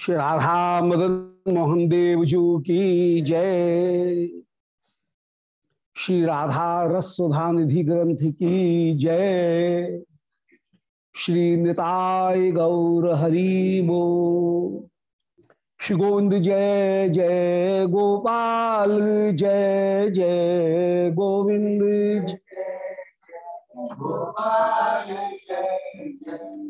श्री राधा मदन मोहन देव जू की जय। श्री राधा रसुधा निधि ग्रंथ की जय। श्री निताय गौर हरि मो। श्री गोविंद जय जय गोपाल जय जय गोविंद। जय गोपाल जय जय।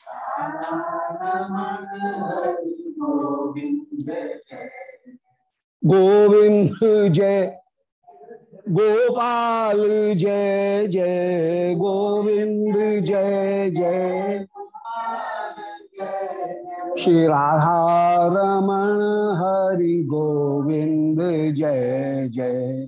गोविंद जय, गोपाल जय जय, गोविंद जय जय। श्री राधा रमण हरि गोविंद जय जय।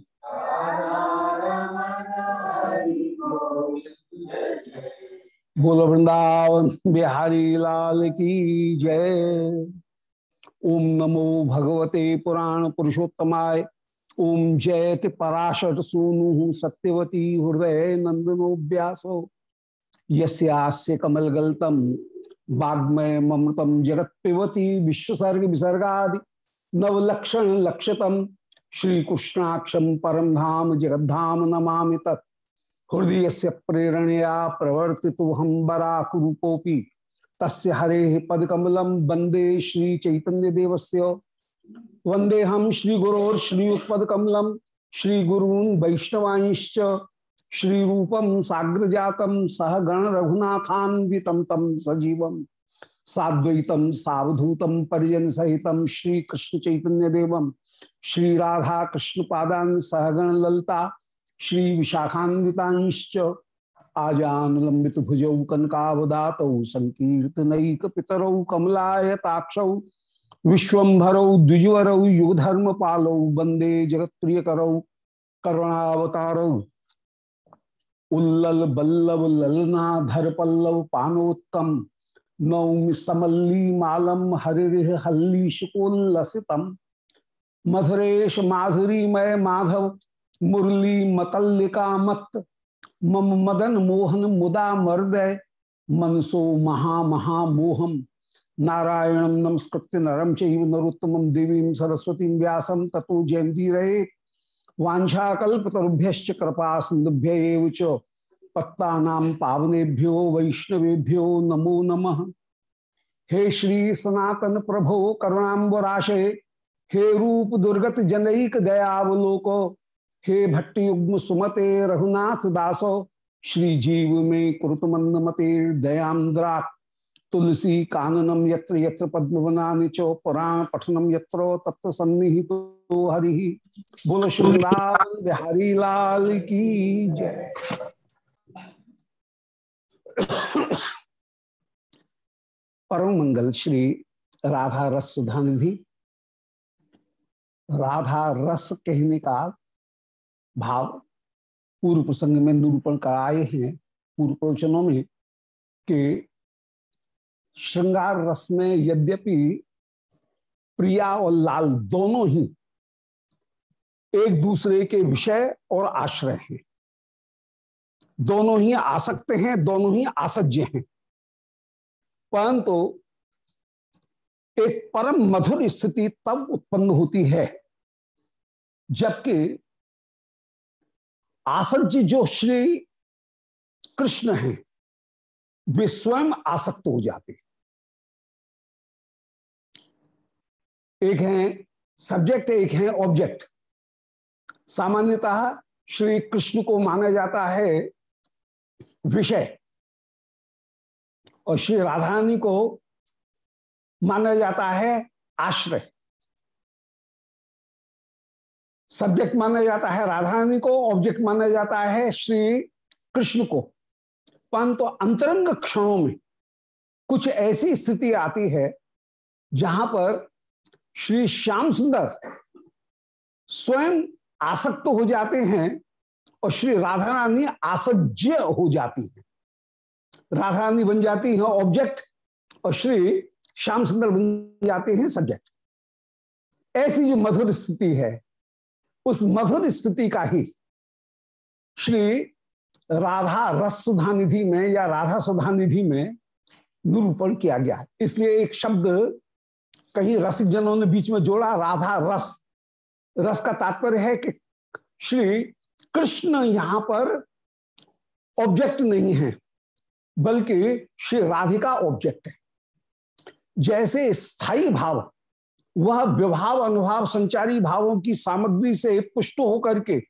बोलो, वृंदावन बिहारी लाल की जय। ओम नमो भगवते पुराण पुरुषोत्तमाय। ओम जयति पराशर सूनु सत्यवती हृदय नंदनो व्यासो। यस्यास्य कमलगल्तम वाग्मय ममृतम जगत पिबती विश्वसर्ग विसर्गादि। नवलक्षण लक्षतम श्री कृष्णाक्षम परम धाम जगद्धाम नमा तत्। हृदय से प्रेरणया प्रवर्ति हम बराकूपोपी तस् हरे पदकमलम वंदे श्री चैतन्य देवस्य वंदे हम श्री गुरोर्श्रीयुक्पकमलम श्री वैष्णवाईश्च श्री रूपम साग्र जातम सह गण रघुनाथान्वितम तम सजीवम। साद्वैतम सावधूतम सहितम श्री कृष्ण चैतन्य देवम श्री राधा कृष्ण पादान सहगण ललता श्री विशाखान्विताश्च आजान लंबित भुजौ कनकावदात संकीर्तनक पितरौ कमलायताक्षौ विश्वभरौ द्विजवरौ युगधर्म पालौ वंदे जगत प्रिय करौ करुणावतारौ उल्लल ललनाधर पल्लव पानोत्तम नौमि समल्ली मालम हरिह हल्ली शिकोल्लसितम मधुरेश माधुरी मय माधव मुरली मतल्लिका मत। मम मदन मोहन मुदा मर्दय मनसो महा महा मोहम नारायणम नमस्कृत्य नरम चैव नरोत्तम देवी सरस्वती व्यासम ततो जयंती रहे। वाछाकल्पतरुभ्य कृपा सिंधुभ्य पत्ता पावनेभ्यो वैष्णवेभ्यो नमो नमः। हे श्री सनातन प्रभो करुणाबराशे हे रूप दुर्गत जनईक दयावलोको। हे भट्टी युग्म सुमते रघुनाथ दासो, श्री जीव में कुरुतमंद मते दयांद्रा तुलसी काननम यत्र यत्र पद्मवना चो पुराण पठनम यत्र तत्व सन्निहित तो हरि। बोल श्रीलाल, बिहारी लाल की जय। परम मंगल श्री राधा रस सुधा निधि राधा रस कहने का भाव पूर्व प्रसंग में निरूपण कराए हैं पूर्व प्रवचनों में कि श्रृंगार रस में यद्यपि प्रिया और लाल दोनों ही एक दूसरे के विषय और आश्रय हैं। दोनों ही आसक्त हैं, दोनों ही आसज्य हैं। परंतु तो एक परम मधुर स्थिति तब उत्पन्न होती है जबकि आसज्य जो श्री कृष्ण हैं, वे स्वयं आसक्त हो जाते एक है सब्जेक्ट एक है ऑब्जेक्ट सामान्यतः श्री कृष्ण को माना जाता है विषय, और श्री राधारानी को माना जाता है आश्रय। सब्जेक्ट माना जाता है राधा रानी को ऑब्जेक्ट माना जाता है श्री कृष्ण को। परंतु तो अंतरंग क्षणों में कुछ ऐसी स्थिति आती है जहाँ पर श्री श्याम सुंदर स्वयं आसक्त हो जाते हैं और श्री राधा रानी आसज्य हो जाती है। राधा रानी बन जाती है ऑब्जेक्ट और श्री श्याम सुंदर बन जाते हैं सब्जेक्ट ऐसी जो मधुर स्थिति है उस मधुर स्थिति का ही। श्री राधा रस सुधा निधि में या राधा सुधा निधि में निरूपण किया गया। इसलिए एक शब्द कहीं रसिक जनों ने बीच में जोड़ा, राधा रस। रस का तात्पर्य है कि श्री कृष्ण यहाँ पर ऑब्जेक्ट नहीं है, बल्कि श्री राधिका ऑब्जेक्ट है। जैसे स्थायी भाव वह विभाव अनुभाव संचारी भावों की सामग्री से पुष्ट होकर के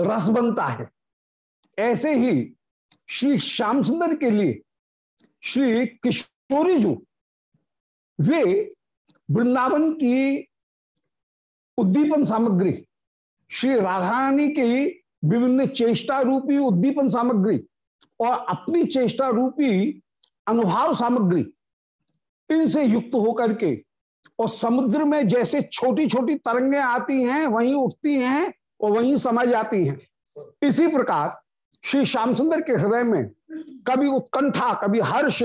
रस बनता है। ऐसे ही श्री श्याम सुंदर के लिए श्री किशोरी जो, वे वृंदावन की उद्दीपन सामग्री, श्री राधारानी की विभिन्न चेष्टा रूपी उद्दीपन सामग्री और अपनी चेष्टा रूपी अनुभाव सामग्री, इनसे युक्त होकर के और समुद्र में जैसे छोटी छोटी तरंगे आती हैं, वहीं उठती हैं और वहीं समा जाती हैं। इसी प्रकार श्री श्याम सुंदर के हृदय में कभी उत्कंठा, कभी हर्ष,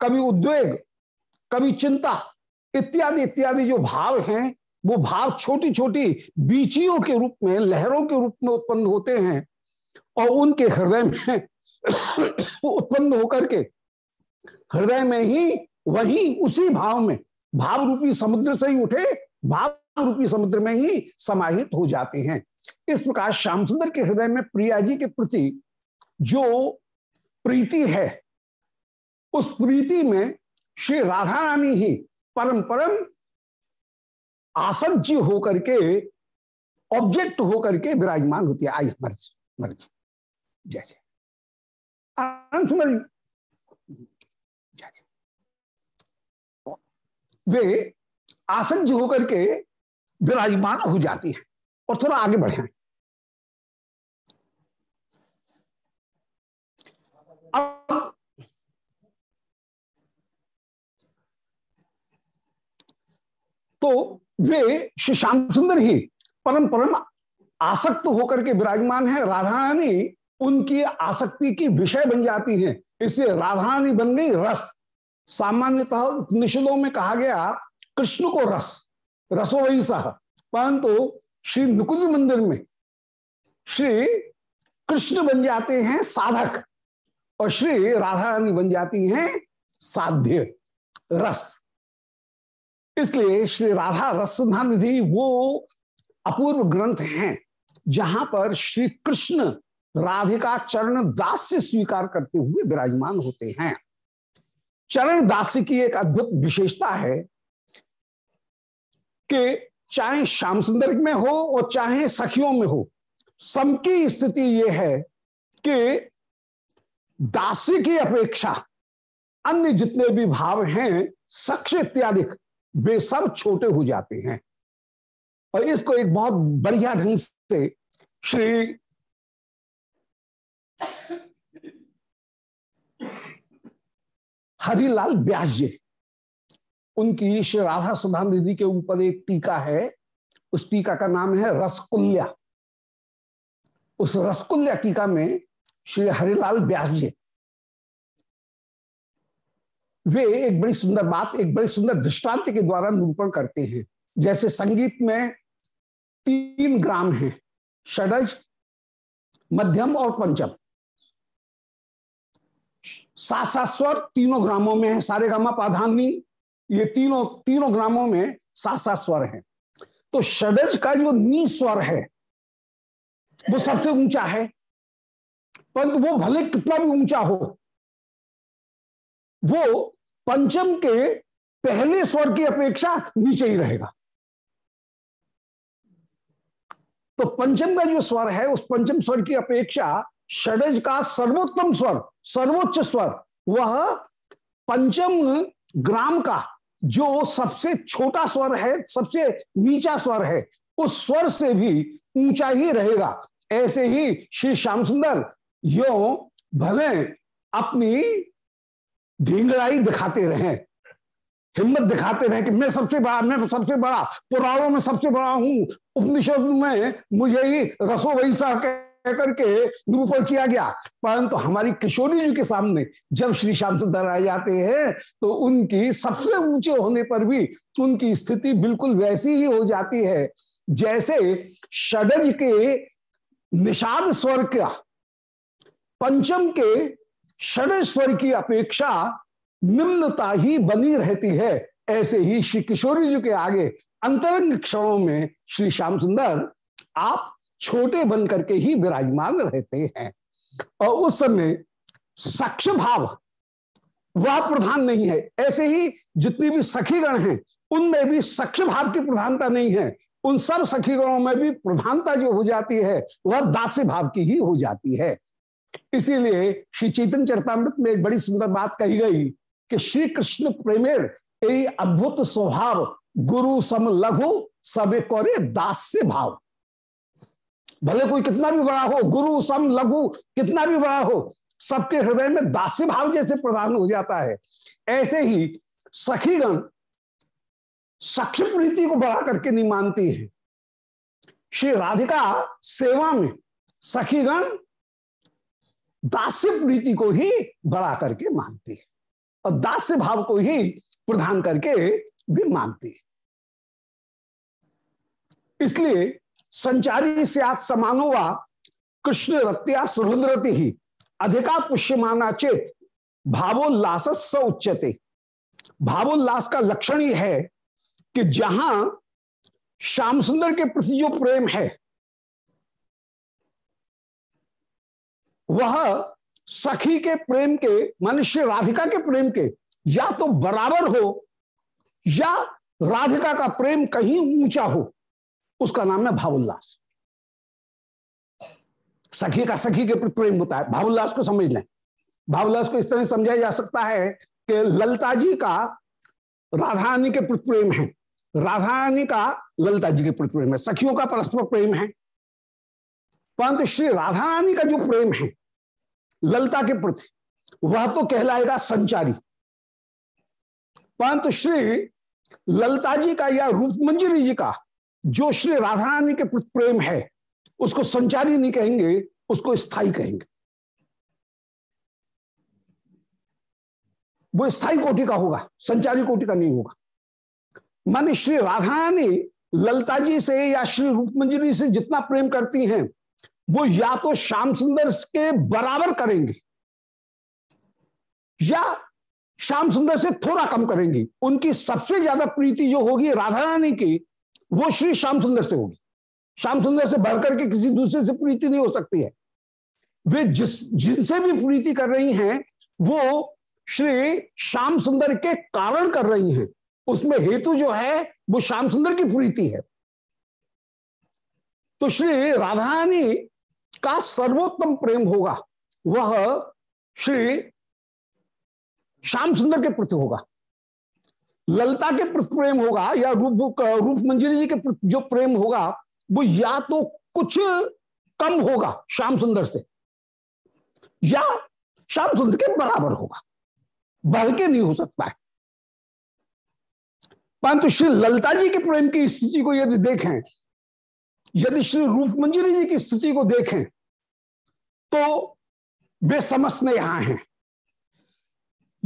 कभी उद्वेग, कभी चिंता इत्यादि इत्यादि जो भाव हैं, वो भाव छोटी छोटी बीचियों के रूप में, लहरों के रूप में उत्पन्न होते हैं और उनके हृदय में उत्पन्न होकर के हृदय में ही वही उसी भाव में भाव रूपी समुद्र से ही उठे भाव रूपी समुद्र में ही समाहित हो जाते हैं। इस प्रकार श्याम सुंदर के हृदय में प्रिया जी के प्रति जो प्रीति है, उस प्रीति में श्री राधा रानी ही परम परम आसज्य होकर के ऑब्जेक्ट होकर के विराजमान होती है। आई मर्ज मर्ज। जैसे वे आसज्य होकर के विराजमान हो जाती है और थोड़ा आगे बढ़े तो वे श्री श्याम सुंदर ही परम परम आसक्त होकर के विराजमान है। राधा रानी उनकी आसक्ति की विषय बन जाती है। इसलिए राधा रानी बन गई रस। सामान्यतः उपनिषदों में कहा गया, कृष्ण को रस, रसो वही सह। परंतु श्री नुकुंज मंदिर में श्री कृष्ण बन जाते हैं साधक और श्री राधा रानी बन जाती हैं साध्य, रस। इसलिए श्री राधा रसना निधि वो अपूर्व ग्रंथ हैं, जहाँ पर श्री कृष्ण राधिका चरण दास से स्वीकार करते हुए विराजमान होते हैं। चरण दास की एक अद्भुत विशेषता है कि चाहे श्याम सुंदर में हो और चाहे सखियों में हो, सबकी स्थिति यह है कि दासी की अपेक्षा अन्य जितने भी भाव हैं सक्ष इत्यादि वे सब छोटे हो जाते हैं। और इसको एक बहुत बढ़िया ढंग से श्री हरिलाल ब्यास जी उनकी श्री राधा सुधा दीदी के ऊपर एक टीका है। उस टीका का नाम है रसकुल्या। उस रसकुल्या टीका में श्री हरिलाल ब्यास जी वे एक बड़ी सुंदर बात, एक बड़ी सुंदर दृष्टांत के द्वारा निरूपण करते हैं। जैसे संगीत में तीन ग्राम हैं, षडज, मध्यम और पंचम। सात स्वर तीनों ग्रामों में है, सारे गामा पाधानी ये तीनों तीनों ग्रामों में सात स्वर हैं। तो षडज का जो नी स्वर है, वो सबसे ऊँचा है। परंतु वो भले कितना भी ऊँचा हो, वो पंचम के पहले स्वर की अपेक्षा नीचे ही रहेगा। तो पंचम का जो स्वर है, उस पंचम स्वर की अपेक्षा षडज का सर्वोत्तम स्वर, सर्वोच्च स्वर, वह पंचम ग्राम का, जो सबसे छोटा स्वर है, सबसे नीचा स्वर है, उस स्वर से भी ऊँचा ही रहेगा। ऐसे ही श्री श्याम सुंदर यो भले अपनी ढींगड़ाई दिखाते रहे, हिम्मत दिखाते रहे कि मैं सबसे बड़ा, मैं सबसे बड़ा, पुराणों में सबसे बड़ा हूँ, उपनिषद में मुझे ही रसो वैसा कह करके निरूपण किया गया। परंतु हमारी किशोरी जी के सामने जब श्री श्याम सुंदर आ जाते हैं तो उनकी सबसे ऊँचे होने पर भी उनकी स्थिति बिल्कुल वैसी ही हो जाती है। जैसे षडज के निषाद स्वर का, पंचम के षड स्वर की अपेक्षा निम्नता ही बनी रहती है। ऐसे ही श्री किशोरी जी के आगे अंतरंग क्षणों में श्री श्याम सुंदर आप छोटे बन करके ही विराजमान रहते हैं। और उस समय सक्ष भाव वह प्रधान नहीं है। ऐसे ही जितनी भी सखीगण हैं, उनमें भी सक्ष भाव की प्रधानता नहीं है। उन सब सखीगणों में भी प्रधानता जो हो जाती है, वह दास्य भाव की ही हो जाती है। इसीलिए श्री चेतन चरतामृत में एक बड़ी सुंदर बात कही गई कि श्री कृष्ण प्रेमेर यही अद्भुत स्वभाव, गुरु सम लघु, सबे कौरे दास्य भाव भले कोई कितना भी बड़ा हो, गुरु, सम, लघु, कितना भी बड़ा हो, सबके हृदय में दास्य भाव जैसे प्रदान हो जाता है। ऐसे ही सखीगण सक्ष प्रीति को बढ़ा करके नहीं मानती है। श्री राधिका सेवा में सखीगण दास्य प्रीति को ही बढ़ा करके मानती है और दास्य भाव को ही प्रधान करके भी मानती है। इसलिए संचारी से आज कृष्ण रत्या सुहृदरति ही। अधिका पुष्यमाना चेत भावोल्लास स उच्चते भावोल्लास का लक्षण ही है कि जहाँ श्याम सुंदर के प्रति जो प्रेम है, वह सखी के प्रेम के, मनुष्य राधिका के प्रेम के या तो बराबर हो या राधिका का प्रेम कहीं ऊँचा हो। उसका नाम है भावोल्लास। सखी का सखी के प्रति प्रेम होता है। भावोल्लास को समझ लें। भावोल्लास को इस तरह समझाया जा सकता है कि ललता जी का राधारानी के प्रति प्रेम है। राधारानी का ललता जी के प्रति प्रेम है। सखियों का परस्पर प्रेम है। परंतु श्री राधारानी का जो प्रेम है, ललता के प्रति, वह तो कहलाएगा संचारी। परंतु श्री ललता जी का या रूप मंजरी जी का जो श्री राधा रानी के प्रति प्रेम है, उसको संचारी नहीं कहेंगे, उसको स्थायी कहेंगे। वो स्थायी कोटि का होगा, संचारी कोटि का नहीं होगा। माने श्री राधारानी ललता जी से या श्री रूप मंजरी से जितना प्रेम करती हैं, वो या तो श्याम सुंदर के बराबर करेंगे, या श्याम सुंदर से थोड़ा कम करेंगी। उनकी सबसे ज़्यादा प्रीति जो होगी राधा रानी की वो श्री श्याम सुंदर से होगी। श्याम सुंदर से बढ़कर के किसी दूसरे से प्रीति नहीं हो सकती है। वे जिस, जिनसे भी प्रीति कर रही हैं, वो श्री श्याम सुंदर के कारण कर रही हैं। उसमें हेतु जो है, वो श्याम सुंदर की प्रीति है। तो श्री राधारानी का सर्वोत्तम प्रेम होगा, वह श्री श्याम सुंदर के प्रति होगा। ललता के प्रति प्रेम होगा या रूप रूप मंजरी जी के प्रति जो प्रेम होगा, वो या तो कुछ कम होगा श्याम सुंदर से, या श्याम सुंदर के बराबर होगा। बढ़ के नहीं हो सकता है। परंतु श्री ललता जी के प्रेम की स्थिति को यदि देखें, यदि श्री रूप मंजरी जी की स्थिति को देखें तो वे समझने यहाँ हैं।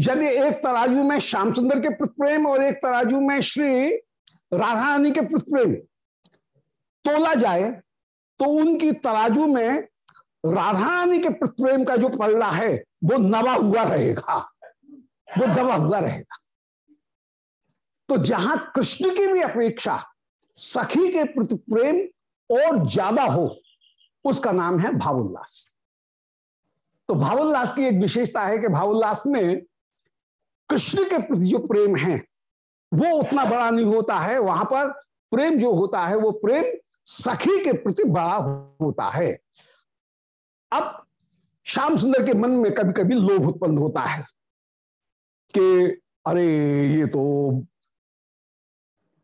यदि एक तराजू में श्याम सुंदर के प्रेम और एक तराजू में श्री राधा रानी के प्रति प्रेम। तोला जाए तो उनकी तराजू में राधा रानी के प्रति प्रेम का जो पल्ला है, वो नवा हुआ रहेगा। वो दबा हुआ रहेगा। तो जहाँ कृष्ण की भी अपेक्षा सखी के प्रति प्रेम और ज़्यादा हो, उसका नाम है भावोल्लास। तो भावोल्लास की एक विशेषता है कि भावोल्लास में कृष्ण के प्रति जो प्रेम है, वो उतना बड़ा नहीं होता है। वहाँ पर प्रेम जो होता है, वो प्रेम सखी के प्रति बड़ा होता है। अब श्याम सुंदर के मन में कभी कभी लोभ उत्पन्न होता है कि, अरे, ये तो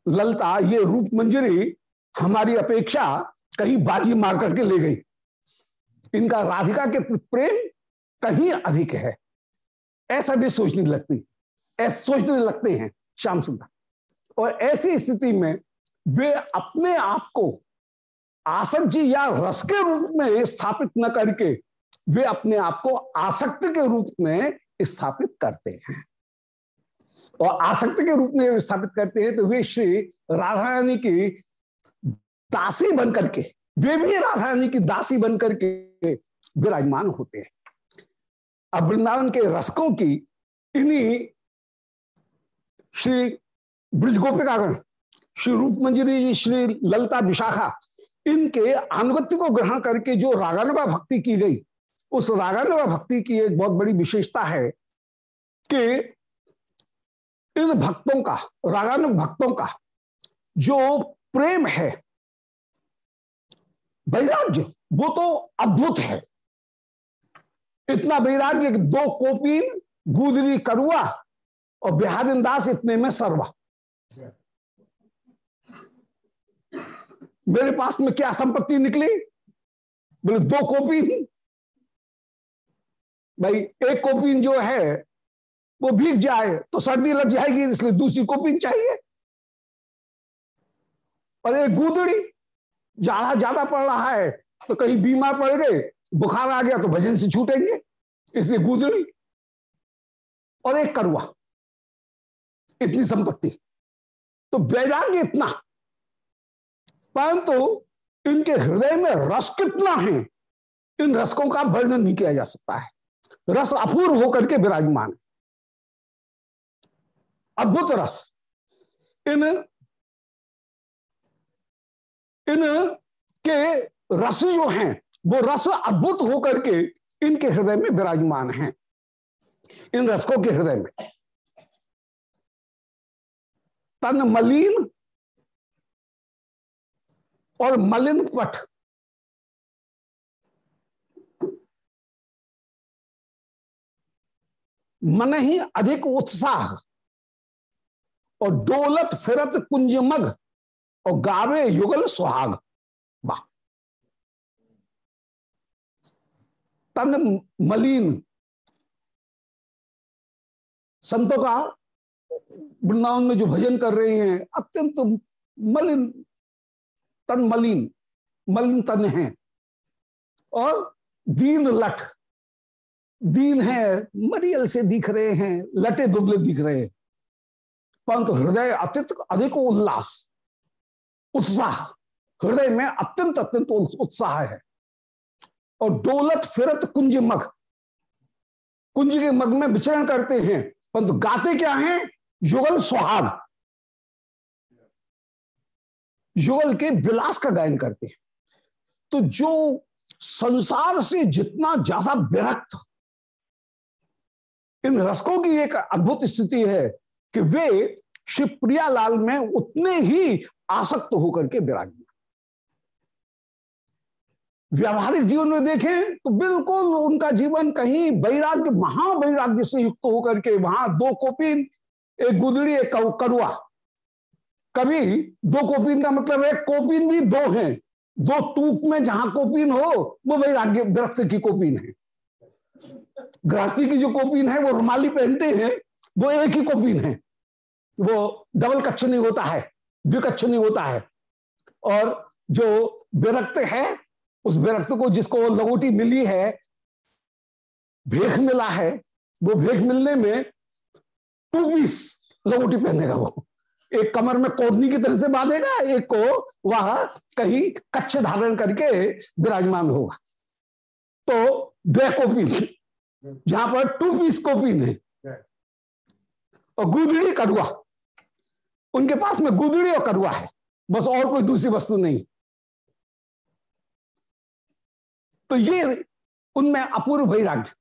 ललता, ये रूप मंजरी हमारी अपेक्षा कहीं बाजी मार करके ले गई। इनका राधिका के प्रेम कहीं अधिक है। ऐसा भी सोचने लगती। ऐसा सोचने लगते हैं श्याम सुंदर। और ऐसी स्थिति में वे अपने आप को आसक्त या रस के रूप में स्थापित न करके वे अपने आप को आसक्त के रूप में स्थापित करते हैं। और आसक्त के रूप में स्थापित करते हैं तो वे श्री राधा रानी की दासी बन करके वे भी राधा रानी की दासी बन करके विराजमान होते हैं। अब वृंदावन के रसकों की इन्हीं श्री ब्रज गोपिकागण श्री रूप मंजरी जी, श्री ललता विशाखा, इनके अनुगत्य को ग्रहण करके जो रागानुगा भक्ति की गई, उस रागानुगा भक्ति की एक बहुत बड़ी विशेषता है कि इन भक्तों का रागानु भक्तों का जो प्रेम है, वैराग्य, वो तो अद्भुत है। इतना वैराग्य दो कोपीन, गुदरी करुआ और बिहारिन दास इतने में सर्वा। मेरे पास में क्या संपत्ति निकली? बोले, दो कॉपी। भाई, एक कोपीन जो है, वो भीग जाए तो सर्दी लग जाएगी, इसलिए दूसरी कॉपी चाहिए। और एक गुदड़ी, जाड़ा ज़्यादा पड़ रहा है तो कहीं बीमार पड़ गए, बुखार आ गया तो भजन से छूटेंगे, इसलिए गुदड़ी। और एक करुआ। इतनी संपत्ति। तो वैराग्य इतना। परंतु इनके हृदय में रस कितना है, इन रसकों का वर्णन नहीं किया जा सकता है। रस अपूर्व होकर के विराजमान अद्भुत रस। इन इन के रस जो हैं, वो रस अद्भुत होकर के इनके हृदय में विराजमान हैं। इन रसकों के हृदय में। तन मलिन और मलिन पट। मन ही अधिक उत्साह और डोलत फिरत कुंजमग और गावे युगल सुहाग। वाह। तन मलिन। संतों का वृंदावन में जो भजन कर रहे हैं, अत्यंत मलिन, तन मलिन मलिन तन है। और दीन लठ, दीन है, मरियल से दिख रहे हैं, लटे दुबले दिख रहे हैं। परंतु हृदय अत्यंत अधिक उल्लास, उत्साह, हृदय में अत्यंत अत्यंत उत्साह है। और डोलत फिरत कुंज मग, कुंज के मग में विचरण करते हैं। परंतु गाते क्या हैं? युगल सुहाग। युगल के विलास का गायन करते हैं। तो जो संसार से जितना ज़्यादा विरक्त इन रसकों की एक अद्भुत स्थिति है कि वे शिवप्रिया लाल में उतने ही आसक्त होकर के विराजमान। व्यावहारिक जीवन में देखें तो बिल्कुल उनका जीवन कहीं वैराग्य, महावैराग्य से युक्त होकर के वहाँ दो कोपिन एक गुदड़ी, एक करुआ। कभी दो कोपिन का मतलब है, कोपिन भी दो हैं। दो टूक में जहाँ कोपिन हो, वो वैराग्य विरक्त की कोपिन है। गृहस्थी की जो कोपिन है, वो रुमाली पहनते हैं, वो एक ही कोपिन है। वो डबल कच्छ नहीं होता है, द्विकच्छ नहीं होता है। और जो विरक्त है, उस विरक्त को जिसको लगोटी मिली है, भेख मिला है, वो भेख मिलने में टू पीस लगोटी पहनेगा वो। एक कमर में कोटनी की तरह से बांधेगा, एक को वह कहीं कच्छ धारण करके विराजमान होगा। तो दो कोपिन जहाँ पर टू पीस कोपिन है और गुदड़ी करुआ। उनके पास में गुदड़ी और करुआ है। बस और कोई दूसरी वस्तु नहीं। तो ये उनमें अपूर्व वैराग्य।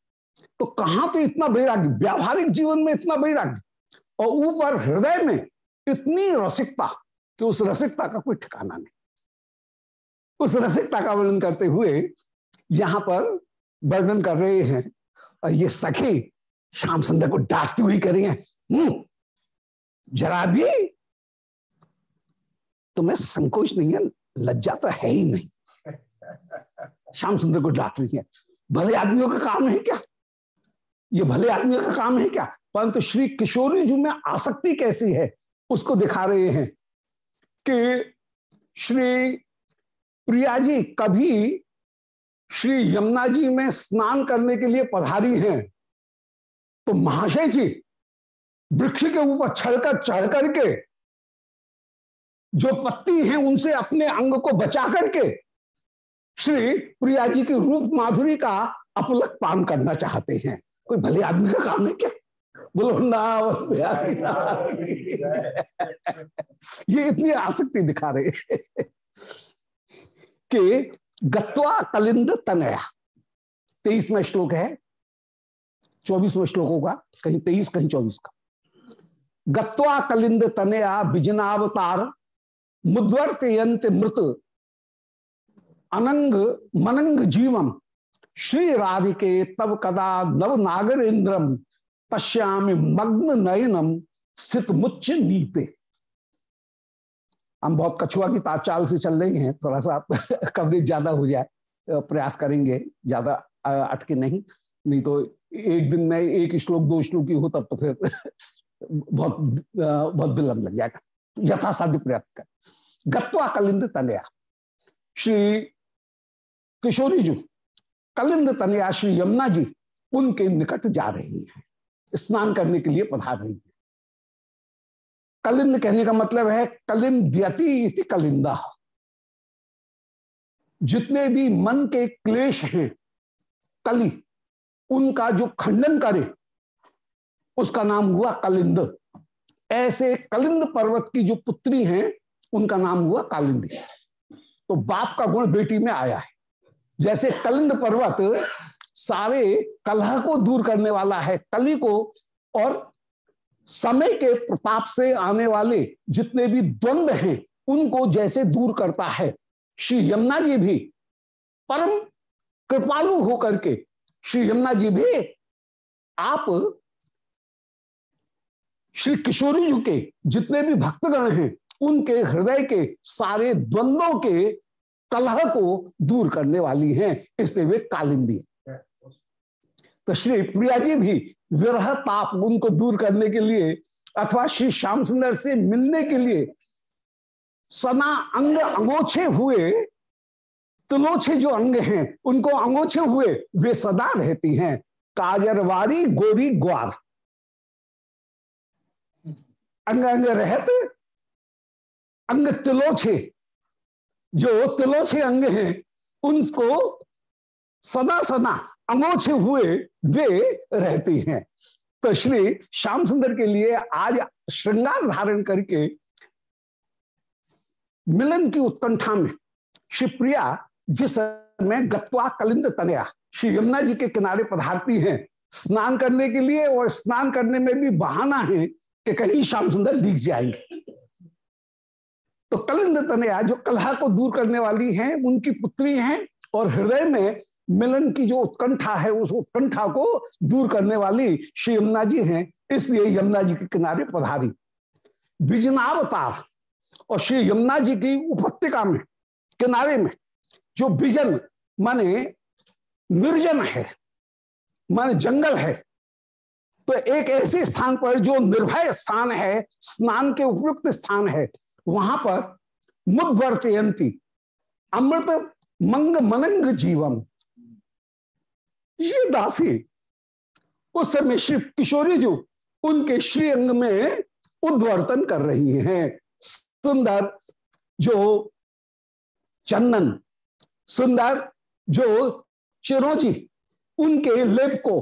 तो कहाँ तो इतना वैराग्य? व्यावहारिक जीवन में इतना वैराग्य? और ऊपर हृदय में इतनी रसिकता कि उस रसिकता का कोई ठिकाना नहीं। उस रसिकता का वर्णन करते हुए यहाँ पर वर्णन कर रहे हैं और ये सखी श्याम सुंदर को डांटती हुई करी है हम्म, जरा भी तुम्हें संकोच नहीं है लज्जा तो है ही नहीं। श्याम सुंदर को डांट रही है भले आदमियों का काम है क्या? ये भले आदमी का काम है क्या? परंतु श्री किशोरी जी में आसक्ति कैसी है, उसको दिखा रहे हैं कि श्री प्रिया जी कभी श्री यमुना जी में स्नान करने के लिए पधारी हैं। तो महाशय जी, वृक्ष के ऊपर चढ़कर चढ़ करके जो पत्ती हैं, उनसे अपने अंग को बचा करके श्री प्रिया जी की रूप माधुरी का अपलक पान करना चाहते हैं। कोई भले आदमी का काम है क्या? बोलो ना ये इतनी आसक्ति दिखा रहे कि गत्वा कलिंद तनया। तेईसवा श्लोक है चौबीसवा श्लोकों का कहीं तेईस कहीं चौबीस का। गत्वा कलिंद तनया बिजनावतार मुद्वर्त यंत मृत अनंग मनंग जीवम। श्री राधिके तब कदा नव नागर इंद्रम पश्याम मग्न नयनम स्थित मुच्च नीपे। हम बहुत कछुआ की चाल से चल रही हैं, थोड़ा सा कवरेज ज़्यादा हो जाए तो प्रयास करेंगे, ज़्यादा अटके नहीं नहीं तो एक दिन में एक श्लोक, दो श्लोक की हो, तब तो फिर बहुत बहुत विलंब लग जाएगा। यथासाध्य प्रयत्न कर। गत्वा कलिंद तनया। श्री किशोरी जी कलिंद तनया श्री यमुना जी उनके निकट जा रही हैं। स्नान करने के लिए पधार रही है। कलिंद कहने का मतलब है कलिंद्यति कलिंदा। जितने भी मन के क्लेश हैं, कली, उनका जो खंडन करे, उसका नाम हुआ कलिंद। ऐसे कलिंद पर्वत की जो पुत्री हैं, उनका नाम हुआ कालिंदी। तो बाप का गुण बेटी में आया है। जैसे कलिंद पर्वत सारे कलह को दूर करने वाला है, कली को और समय के प्रताप से आने वाले जितने भी द्वंद हैं, उनको जैसे दूर करता है। श्री यमुना जी भी परम कृपालु होकर के, श्री यमुना जी भी आप श्री किशोरी जी के जितने भी भक्तगण हैं, उनके हृदय के सारे द्वंद्वों के कलह को दूर करने वाली हैं इसलिए वे कालिंदी। तो श्री प्रिया जी भी विरह ताप उनको दूर करने के लिए अथवा श्री श्याम सुंदर से मिलने के लिए सना अंग अंगोछे हुए, तिलोछे जो अंग हैं, उनको अंगोछे हुए वे सदा रहती हैं। काजरवारी गोरी ग्वार। अंग अंग रहते, अंग तिलोछे। जो तिलोछे अंग हैं, उनको सदा सदा अमोछ हुए वे रहती हैं। तो श्री श्याम सुंदर के लिए आज श्रृंगार धारण करके मिलन की उत्कंठा में श्री प्रिया जिस में गत्वा कलिंद तनया, श्री यमुना जी के किनारे पधारती हैं, स्नान करने के लिए और स्नान करने में भी बहाना है कि कहीं श्याम सुंदर दिख जाएँगे। तो कलिंद तनया जो कलह को दूर करने वाली हैं, उनकी पुत्री हैं और हृदय में मिलन की जो उत्कंठा है, उस उत्कंठा को दूर करने वाली श्री यमुना जी हैं, इसलिए यमुना जी के किनारे पधारी। बिजनावतार और श्री यमुना जी की उपत्यका में, किनारे में जो बिजन, माने निर्जन है, माने जंगल है तो एक ऐसे स्थान पर जो निर्भय स्थान है, स्नान के उपयुक्त स्थान है वहाँ पर मुद्वर्तयंती अमृत मंग मनंग जीवम। ये दासी, उस समय श्री किशोरी जो उनके श्री अंग में उद्वर्तन कर रही हैं। सुंदर जो चंदन, सुंदर जो चिरोजी, उनके लेप को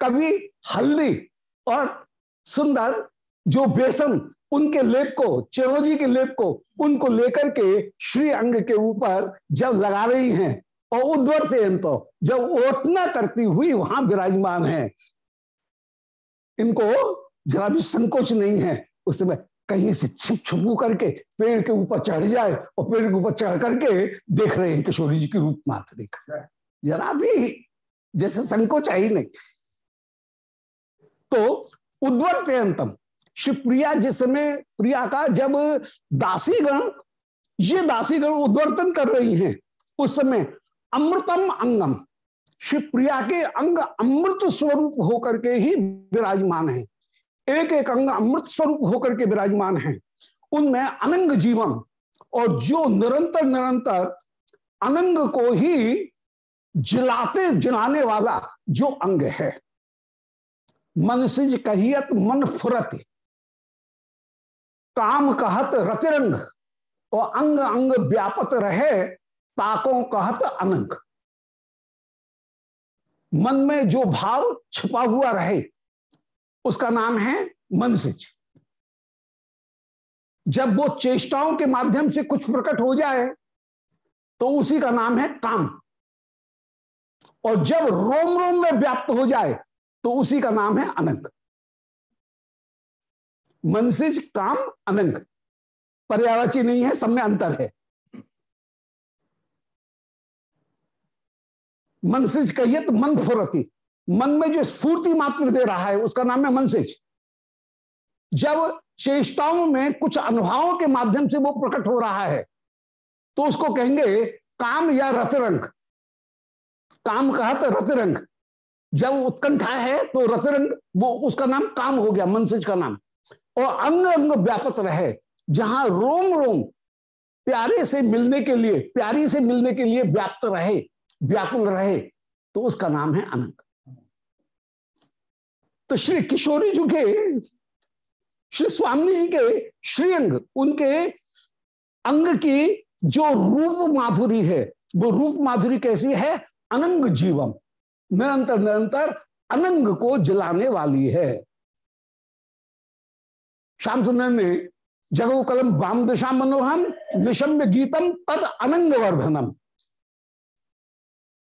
कभी हल्दी और सुंदर जो बेसन उनके लेप को चिरोजी के लेप को, उनको लेकर के श्री अंग के ऊपर जब लगा रही हैं और उद्वर्त तो जब ओटना करती हुई वहाँ विराजमान है। इनको जरा भी संकोच नहीं है। उस समय कहीं से छिप छुपू करके पेड़ के ऊपर चढ़ जाए और पेड़ के ऊपर चढ़ करके देख रहे हैं किशोरी जी की रूप माथुरी का। जरा भी जैसे संकोच है ही नहीं। तो उद्वर्त अंतम। श्री प्रिया जिस समय प्रिया का जब दासीगण, ये दासीगण उद्वर्तन कर रही हैं, उस समय अमृतम अंगम श्री प्रिया के अंग अमृत स्वरूप होकर के ही विराजमान है। एक एक अंग अमृत स्वरूप होकर के विराजमान है। उनमें अनंग जीवन और जो निरंतर निरंतर अनंग को ही जिलाते, जिलाने वाला जो अंग है। मन सिज कहियत, मन फुरत काम कहत रतिरंग और अंग अंग व्यापत रहे ताकों कहत अनंग। मन में जो भाव छिपा हुआ रहे, उसका नाम है मनसिज। जब वो चेष्टाओं के माध्यम से कुछ प्रकट हो जाए तो उसी का नाम है काम। और जब रोम रोम में व्याप्त हो जाए तो उसी का नाम है अनंग। मनसिज काम अनंग। पर्यावाची नहीं है, सब में अंतर है। मनसिज कहिए तो मन फुरती। मन में जो स्फूर्ति मात्र दे रहा है, उसका नाम है मनसिज। जब चेष्टाओं में कुछ अनुभवों के माध्यम से वो प्रकट हो रहा है तो उसको कहेंगे काम या रतरंग। काम कहा तो रतरंग। जब उत्कंठा है तो रतरंग, वो उसका नाम काम हो गया, मनसिज का नाम। और अंग अंग व्यापक रहे, जहाँ रोम रोम प्यारे से मिलने के लिए, प्यारी से मिलने के लिए व्याप्त रहे, व्याकुल रहे तो उसका नाम है अनंग। तो श्री किशोरी जी के, श्री स्वामी जी के श्रीअंग उनके अंग की जो रूप माधुरी है, वो रूप माधुरी कैसी है? अनंग जीवम। निरंतर निरंतर अनंग को जलाने वाली है। श्याम सुंदर ने जगो कलम वाम दिशा मनोहम निशम्य गीतम तद अनंग वर्धनम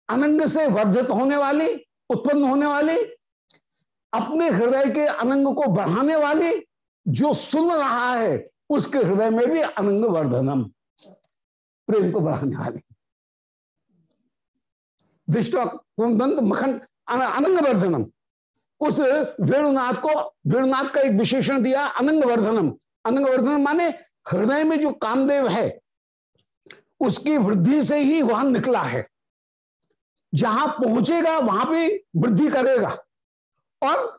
अनंग से वर्धित होने वाली, उत्पन्न होने वाली, अपने हृदय के अनंग को बढ़ाने वाली, जो सुन रहा है, उसके हृदय में भी अनंग वर्धनम प्रेम को बढ़ाने वाली। दृष्ट मखन अनंग वर्धनम उस वेणुनाथ को, वेणुनाथ का एक विशेषण दिया अनंग वर्धनम अनंग वर्धनम माने हृदय में जो कामदेव है, उसकी वृद्धि से ही वहाँ निकला है। जहाँ पहुंचेगा, वहाँ भी वृद्धि करेगा। और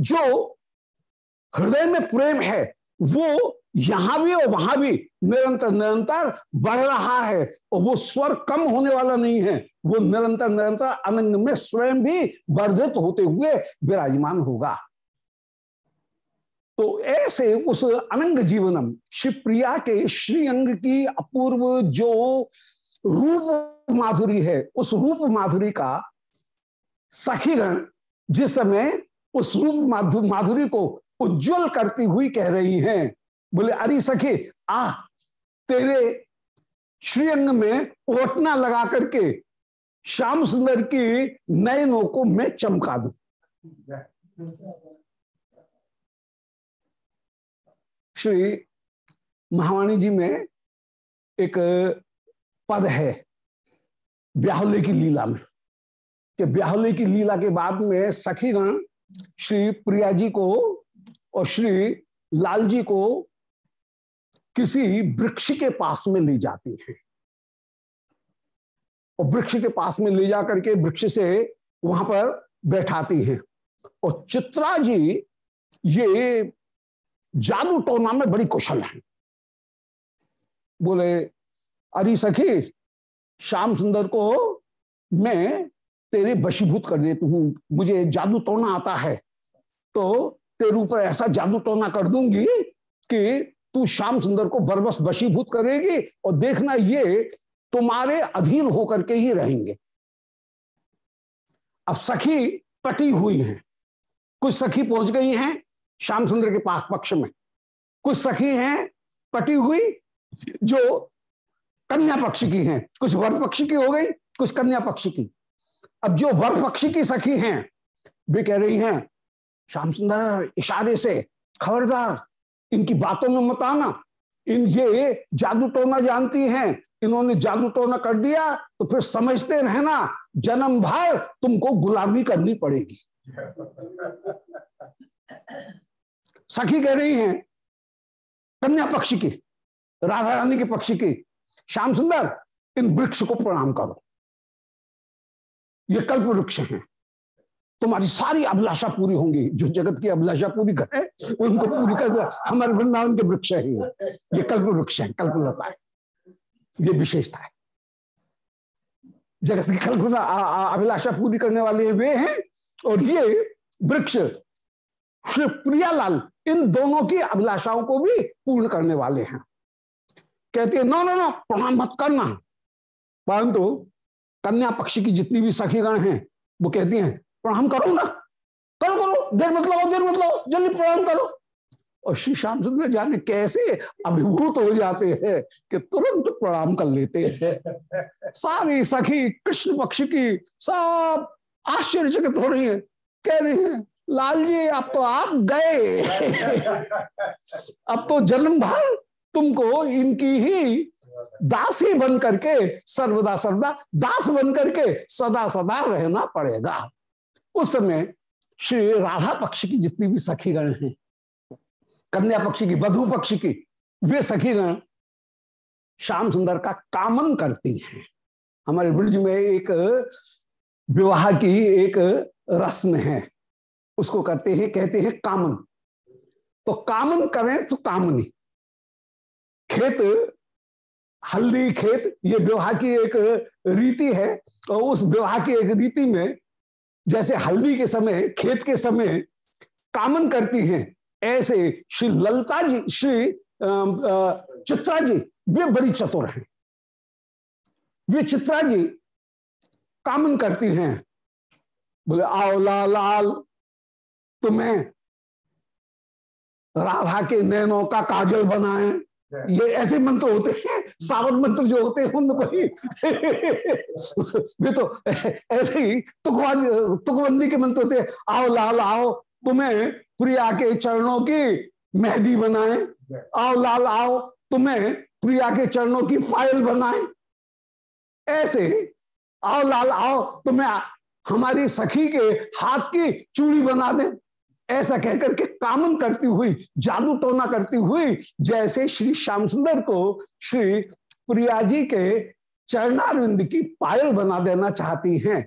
जो हृदय में प्रेम है, वो यहाँ भी और वहाँ भी निरंतर निरंतर बढ़ रहा है और वो स्वर कम होने वाला नहीं है। वो निरंतर निरंतर अनंग में स्वयं भी वर्धित होते हुए विराजमान होगा। तो ऐसे उस अनंग जीवनम शिवप्रिया के श्रीअंग की अपूर्व जो रूप माधुरी है, उस रूप माधुरी का सखीगण जिस समय उस रूप माधुरी को उज्जवल करती हुई कह रही हैं बोले, अरे सखी, आ, तेरे श्रीअंग में ओटना लगा करके श्याम सुंदर की नयनों को मैं चमका दू। श्री महावाणी जी में एक पद है, ब्याहले की लीला में। कि ब्याहले की लीला के बाद में सखीगण श्री प्रिया जी को और श्री लाल जी को किसी वृक्ष के पास में ले जाती हैं। और वृक्ष के पास में ले जा करके वृक्ष से वहाँ पर बैठाती हैं। और चित्रा जी, ये जादू टोना में बड़ी कुशल है। बोले, अरे सखी, श्याम सुंदर को मैं तेरे वशीभूत कर देती हूँ। मुझे जादू टोना आता है। तो तेरे ऊपर ऐसा जादू टोना कर दूँगी कि तू श्याम सुंदर को बरबस बशीभूत करेगी और देखना ये तुम्हारे अधीन होकर के ही रहेंगे। अब सखी पटी हुई हैं। कुछ सखी पहुँच गई हैं श्याम सुंदर के पाक पक्ष में। कुछ सखी हैं पटी हुई जो कन्या पक्ष की हैं। कुछ वर पक्ष की हो गई, कुछ कन्या पक्ष की। अब जो वर पक्ष की सखी हैं, वे कह रही हैं, श्याम सुंदर, इशारे से खबरदार इनकी बातों में मत आना। इन ये जादू टोना जानती हैं। इन्होंने जादू टोना कर दिया तो फिर समझते रहना जन्म भर तुमको गुलामी करनी पड़ेगी। सखी कह रही हैं, कन्या पक्ष की, राधा रानी के पक्ष की, श्याम सुंदर, इन वृक्ष को प्रणाम करो। ये कल्प वृक्ष हैं। तुम्हारी सारी अभिलाषा पूरी होंगी। जो जगत की अभिलाषा पूरी करे, उनको पूरी कर हमारे वृंदावन के वृक्ष है ये। कल्प वृक्ष है, कल्पलता है। ये विशेषता है। जगत की कल्पना अभिलाषा पूरी करने वाले वे हैं, और ये वृक्ष, श्री प्रियालाल, इन दोनों की अभिलाषाओं को भी पूर्ण करने वाले हैं। कहते हैं, नो नो नो, प्रणाम मत करना। परंतु कन्या पक्षी की जितनी भी सखीगण हैं, वो कहती हैं प्रणाम करो ना करो करो, देर मतलब देर मतलब जल्दी प्रणाम करो। और श्री श्याम सुंदर जाने कैसे अभिभूत हो जाते हैं कि तुरंत प्रणाम कर लेते हैं। सारी सखी, कृष्ण पक्ष की सब आश्चर्यचकित हो रही है, कह रही है, लाल जी, अब तो आप गए। अब तो जन्म भर तुमको इनकी ही दासी बन करके, सर्वदा सर्वदा दास बन करके सदा सदा रहना पड़ेगा। उस समय श्री राधा पक्ष की जितनी भी सखीगण हैं, कन्या पक्षी की, वधु पक्ष की, वे सखीगण श्याम सुंदर का कामन करती हैं। हमारे ब्रज में एक विवाह की एक रस्म है, उसको करते हैं, कहते हैं कामन। तो कामन करें तो कामनी। खेत, हल्दी खेत, ये विवाह की एक रीति है, और उस विवाह की एक रीति में जैसे हल्दी के समय, खेत के समय कामन करती हैं, ऐसे श्री ललता जी, श्री चित्रा जी, वे बड़ी चतुर हैं। वे चित्रा जी कामन करती हैं। बोले, आओ लाल लाल, तुम्हें राधा के नैनों का काजल बनाए ये ऐसे मंत्र होते हैं, सावन मंत्र जो होते हैं उनको ही वे तो ऐसे ही तुकवादी तुकबंदी के मंत्र होते हैं, आओ लाल, आओ तुम्हें प्रिया के चरणों की मेहंदी बनाए। आओ लाल, आओ तुम्हें प्रिया के चरणों की फ़ाइल बनाए। ऐसे आओ लाल, आओ तुम्हें हमारी सखी के हाथ की चूड़ी बना दे। ऐसा कहकर के कामन करती हुई जादू टोना करती हुई, जैसे श्री श्याम सुंदर को श्री प्रिया जी के चरणारविंद की पायल बना देना चाहती हैं।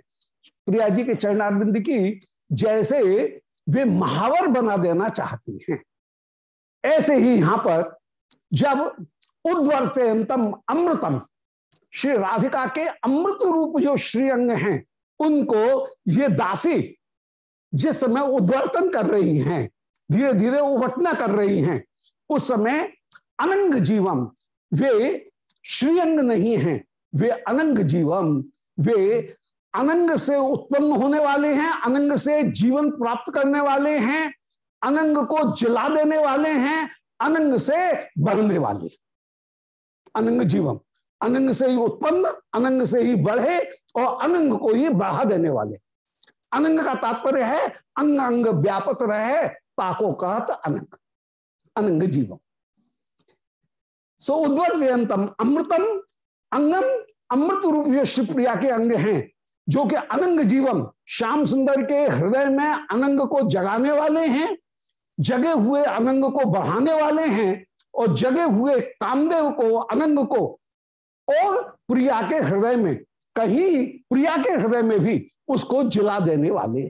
प्रिया जी के चरणारविंद की जैसे वे महावर बना देना चाहती हैं। ऐसे ही यहाँ पर जब उद्वर्तम अमृतम, श्री राधिका के अमृत रूप जो श्रीअंग हैं, उनको ये दासी जिस समय उद्वर्तन कर रही हैं धीरे धीरे उभटना कर रही हैं, उस समय अनंग जीवम, वे श्रीअंग नहीं हैं, वे अनंग जीवम, वे अनंग से उत्पन्न होने वाले हैं, अनंग से जीवन प्राप्त करने वाले हैं, अनंग को जला देने वाले हैं, अनंग से बढ़ने वाले। अनंग जीवम, अनंग से ही उत्पन्न, अनंग से ही बढ़े और अनंग को ही बढ़ा देने वाले। अनंग का तात्पर्य है अंग अंग व्यापक रहे ताको कहत अनंग। अनंग जीवम। सो उद्वर्तम अमृतम, अंगम अमृत रूप जो शिवप्रिया के अंग हैं, जो कि अनंग जीवन श्याम सुंदर के हृदय में अनंग को जगाने वाले हैं, जगे हुए अनंग को बढ़ाने वाले हैं, और जगे हुए कामदेव को, अनंग को और प्रिया के हृदय में कहीं प्रिया के हृदय में भी उसको जिला देने वाले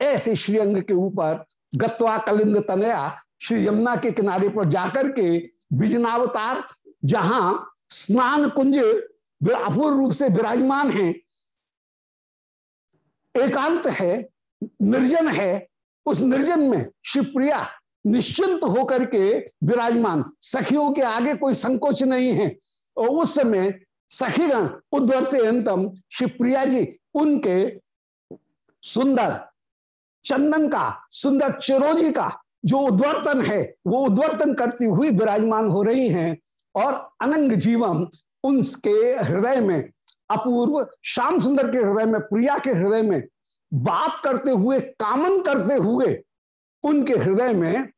ऐसे श्रीअंग के ऊपर गत्वा कलिंद तनया श्री यमुना के किनारे पर जाकर के बिजनावतार जहाँ स्नान कुंज अपूर्ण रूप से विराजमान है, एकांत है, निर्जन है, उस निर्जन में शिवप्रिया निश्चिंत होकर के विराजमान। सखियों के आगे कोई संकोच नहीं है और उस समय सखीगण, उद्वर्ते अंतम शिवप्रिया जी उनके सुंदर चंदन का, सुंदर चिरोजी का जो उद्वर्तन है, वो उद्वर्तन करती हुई विराजमान हो रही हैं और अनंग जीवम उनके हृदय में, अपूर्व श्याम सुंदर के हृदय में, प्रिया के हृदय में बात करते हुए, कामन करते हुए उनके हृदय में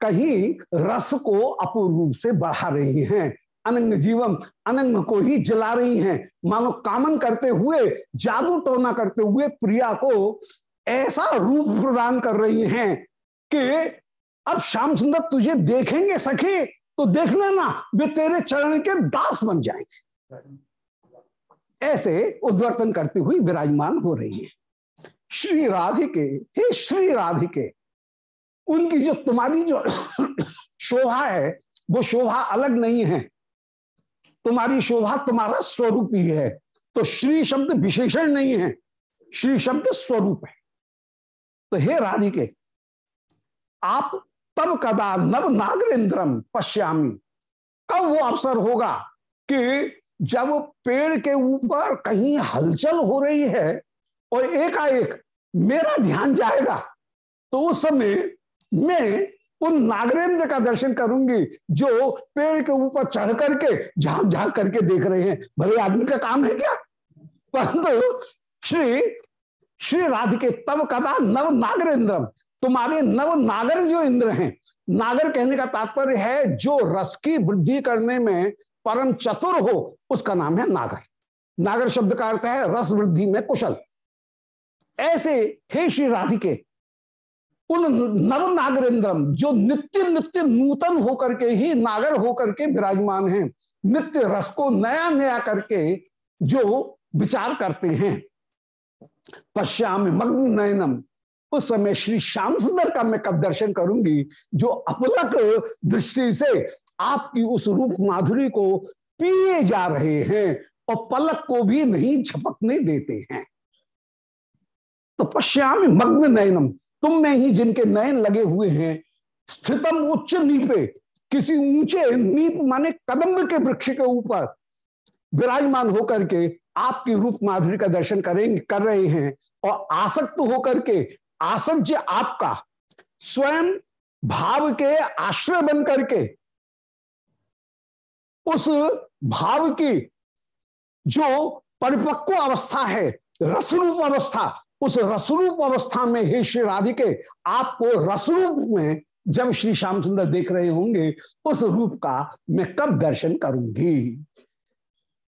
कहीं रस को अपूर्व रूप से बढ़ा रही हैं। अनंग जीवम, अनंग को ही जला रही हैं। मानो कामन करते हुए, जादू टोना करते हुए प्रिया को ऐसा रूप प्रदान कर रही हैं कि अब श्याम सुंदर तुझे देखेंगे सखे तो देख लेना, वे तेरे चरण के दास बन जाएँगे। ऐसे उद्वर्तन करती हुई विराजमान हो रही है। श्री राधिके, हे श्री राधिके, उनकी जो तुम्हारी जो शोभा है, वो शोभा अलग नहीं है। तुम्हारी शोभा तुम्हारा स्वरूप ही है। तो श्री शब्द विशेषण नहीं है, श्री शब्द स्वरूप है। तो हे राधिके, आप तब कदा नव नागरेंद्रम पश्यामी। कब वो अवसर होगा कि जब पेड़ के ऊपर कहीं हलचल हो रही है और एकाएक मेरा ध्यान जाएगा तो उस समय मैं उन नागरेंद्र का दर्शन करूँगी जो पेड़ के ऊपर चढ़ करके, झाँक झाँक करके देख रहे हैं। भले आदमी का काम है क्या? परंतु श्री श्री राधिके, तब कदा नव नागरेंद्रम। तुम्हारे नव नागर जो इंद्र हैं, नागर कहने का तात्पर्य है, जो रस की वृद्धि करने में परम चतुर हो, उसका नाम है नागर। नागर शब्द का अर्थ है रस वृद्धि में कुशल। ऐसे हे श्री राधिके उन नव नागरेंद्रम जो नित्य नित्य नूतन होकर के ही नागर होकर के विराजमान हैं, नित्य रस को नया नया करके जो विचार करते हैं। पश्याम मग्न नयनम, उस समय श्री श्याम सुंदर का मैं कब दर्शन करूँगी, जो अपलक दृष्टि से आपकी उस रूप माधुरी को पिए जा रहे हैं और पलक को भी नहीं झपकने देते हैं। तो पश्याम मग्न नयनम। तुम में ही जिनके नयन लगे हुए हैं, स्थितम उच्च नीपे, किसी ऊँचे नीप माने कदम्ब के वृक्ष के ऊपर विराजमान होकर के आपकी रूप माधुरी का दर्शन करेंगे, कर रहे हैं और आसक्त होकर के आसज्य आपका स्वयं भाव के आश्रय बन करके उस भाव की जो परिपक्व अवस्था है, रसरूप अवस्था उस रसरूप अवस्था में हे श्री राधिके, आपको रसरूप में जब श्री श्याम सुंदर देख रहे होंगे, उस रूप का मैं कब दर्शन करूँगी?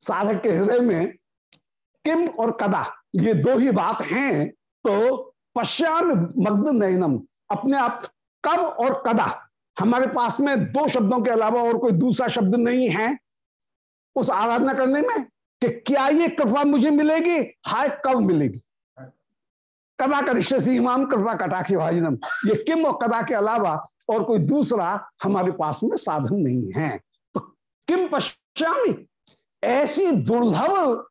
साधक के हृदय में किम और कदा, ये दो ही बात हैं तो पश्चान मग्न नयनम अपने आप कब और कदा। हमारे पास में दो शब्दों के अलावा और कोई दूसरा शब्द नहीं है उस आराधना करने में कि क्या ये कृपा मुझे मिलेगी? हाय, कब मिलेगी? कदा कर इमाम कृपा कटाक्षी भाजनम। ये किम और कदा के अलावा और कोई दूसरा हमारे पास में साधन नहीं है। तो किम पश्चामी? ऐसी दुर्लभ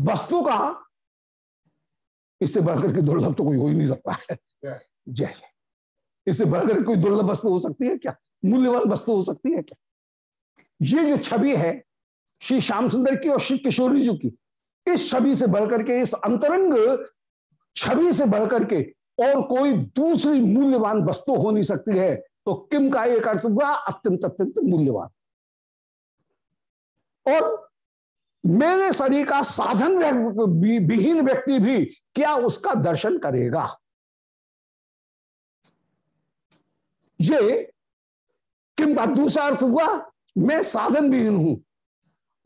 वस्तु का इससे बढ़कर के दुर्लभ तो कोई हो ही नहीं सकता है। जय। जय इससे बढ़कर कोई दुर्लभ वस्तु हो सकती है क्या? मूल्यवान वस्तु हो सकती है क्या? ये जो छवि है श्री श्याम सुंदर की और श्री किशोरी जी की इस छवि से बढ़कर के, इस अंतरंग छवि से बढ़कर के और कोई दूसरी मूल्यवान वस्तु हो नहीं सकती है। तो किम का एक अर्थ हुआ अत्यंत अत्यंत मूल्यवान। और मेरे शरीर का साधन विहीन व्यक्ति भी क्या उसका दर्शन करेगा? ये किम का दूसरा अर्थ हुआ, मैं साधन विहीन हूँ।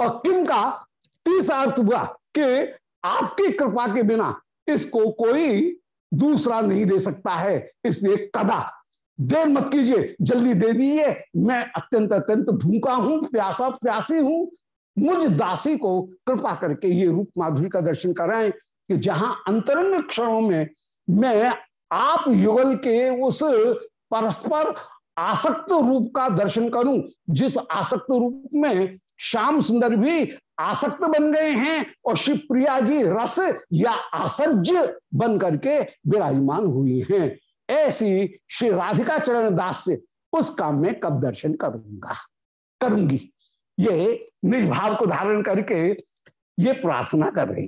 और किम का तीसरा अर्थ हुआ कि आपकी कृपा के बिना इसको कोई दूसरा नहीं दे सकता है। इसलिए कदा देर मत कीजिए, जल्दी दे दीजिए। मैं अत्यंत अत्यंत भूखा हूँ, प्यासा, प्यासी हूँ। मुझ दासी को कृपा करके ये रूप माधुरी का दर्शन कराएँ कि जहाँ अंतरंग क्षणों में मैं आप युगल के उस परस्पर आसक्त रूप का दर्शन करूँ, जिस आसक्त रूप में श्याम सुंदर भी आसक्त बन गए हैं और शिव प्रिया जी रस या आसज्य बन करके विराजमान हुई हैं। ऐसी श्री राधिका चरण दास से उस काम में कब दर्शन करूँगा? करूँगी। ये निर्भाव को धारण करके ये प्रार्थना कर रही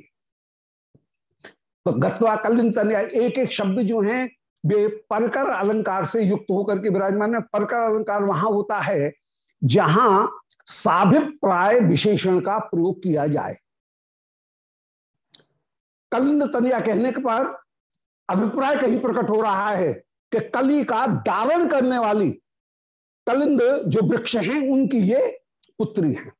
तो गत्वा कलिन तनिया एक एक शब्द जो हैं, वे परकर अलंकार से युक्त होकर के विराजमान है। परकर अलंकार वहाँ होता है जहाँ साभिप्राय विशेषण का प्रयोग किया जाए। कलिंद तनिया कहने के पर अभिप्राय कहीं प्रकट हो रहा है कि कली का दारण करने वाली कलिंद जो वृक्ष हैं, उनकी ये पुत्री है।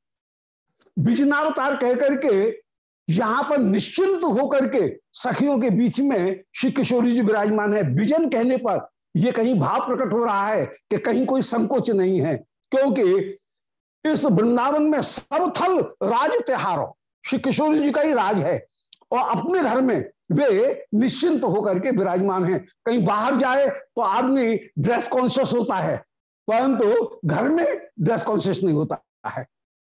बिजनावतार कहकर के यहाँ पर निश्चिंत होकर के सखियों के बीच में श्री किशोरी जी विराजमान है। विजन कहने पर यह कहीं भाव प्रकट हो रहा है कि कहीं कोई संकोच नहीं है, क्योंकि इस वृंदावन में सब थल राज त्योहारों। श्री किशोरी जी का ही राज है। और अपने घर में वे निश्चिंत होकर के विराजमान हैं। कहीं बाहर जाए तो आदमी ड्रेस कॉन्शियस होता है, परंतु घर में ड्रेस कॉन्शियस नहीं होता है।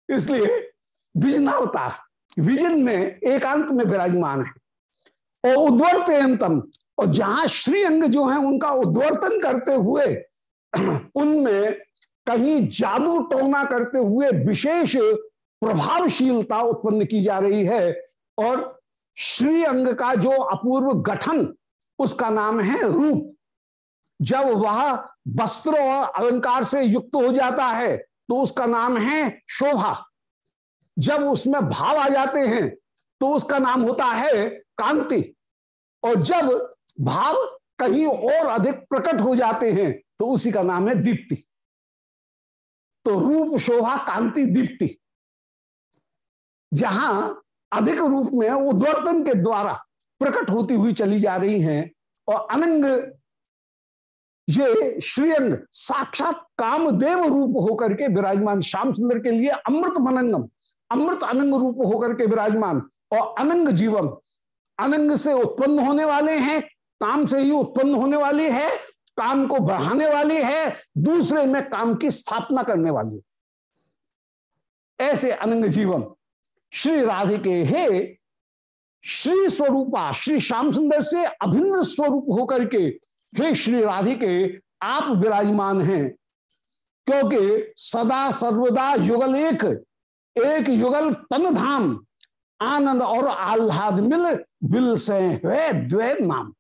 इसलिए विजनावतार, विजन में एकांत में विराजमान है। और उद्वर्तयंतम, और जहाँ श्री अंग जो है उनका उद्वर्तन करते हुए उनमें कहीं जादू टोना करते हुए विशेष प्रभावशीलता उत्पन्न की जा रही है और श्री अंग का जो अपूर्व गठन, उसका नाम है रूप। जब वह वस्त्र और अलंकार से युक्त हो जाता है तो उसका नाम है शोभा। जब उसमें भाव आ जाते हैं तो उसका नाम होता है कांति। और जब भाव कहीं और अधिक प्रकट हो जाते हैं तो उसी का नाम है दीप्ति। तो रूप शोभा कांति दीप्ति। जहाँ अधिक रूप में उद्वर्तन के द्वारा प्रकट होती हुई चली जा रही हैं और अनंग ये श्रीअंग साक्षात कामदेव रूप होकर के विराजमान, श्याम सुंदर के लिए अमृत मनंगम, अमृत अनंग रूप होकर के विराजमान और अनंग जीवन अनंग से उत्पन्न होने वाले हैं काम से ही उत्पन्न होने वाली है काम को बढ़ाने वाली है, दूसरे में काम की स्थापना करने वाली ऐसे अनंग जीवन। श्री राधिके हे श्री स्वरूपा, श्री श्याम सुंदर से अभिन्न स्वरूप होकर के हे श्री राधिके आप विराजमान हैं। क्योंकि सदा सर्वदा युगल एक एक युगल तन धाम, आनंद और आह्लाद मिल, बिल से है नाम।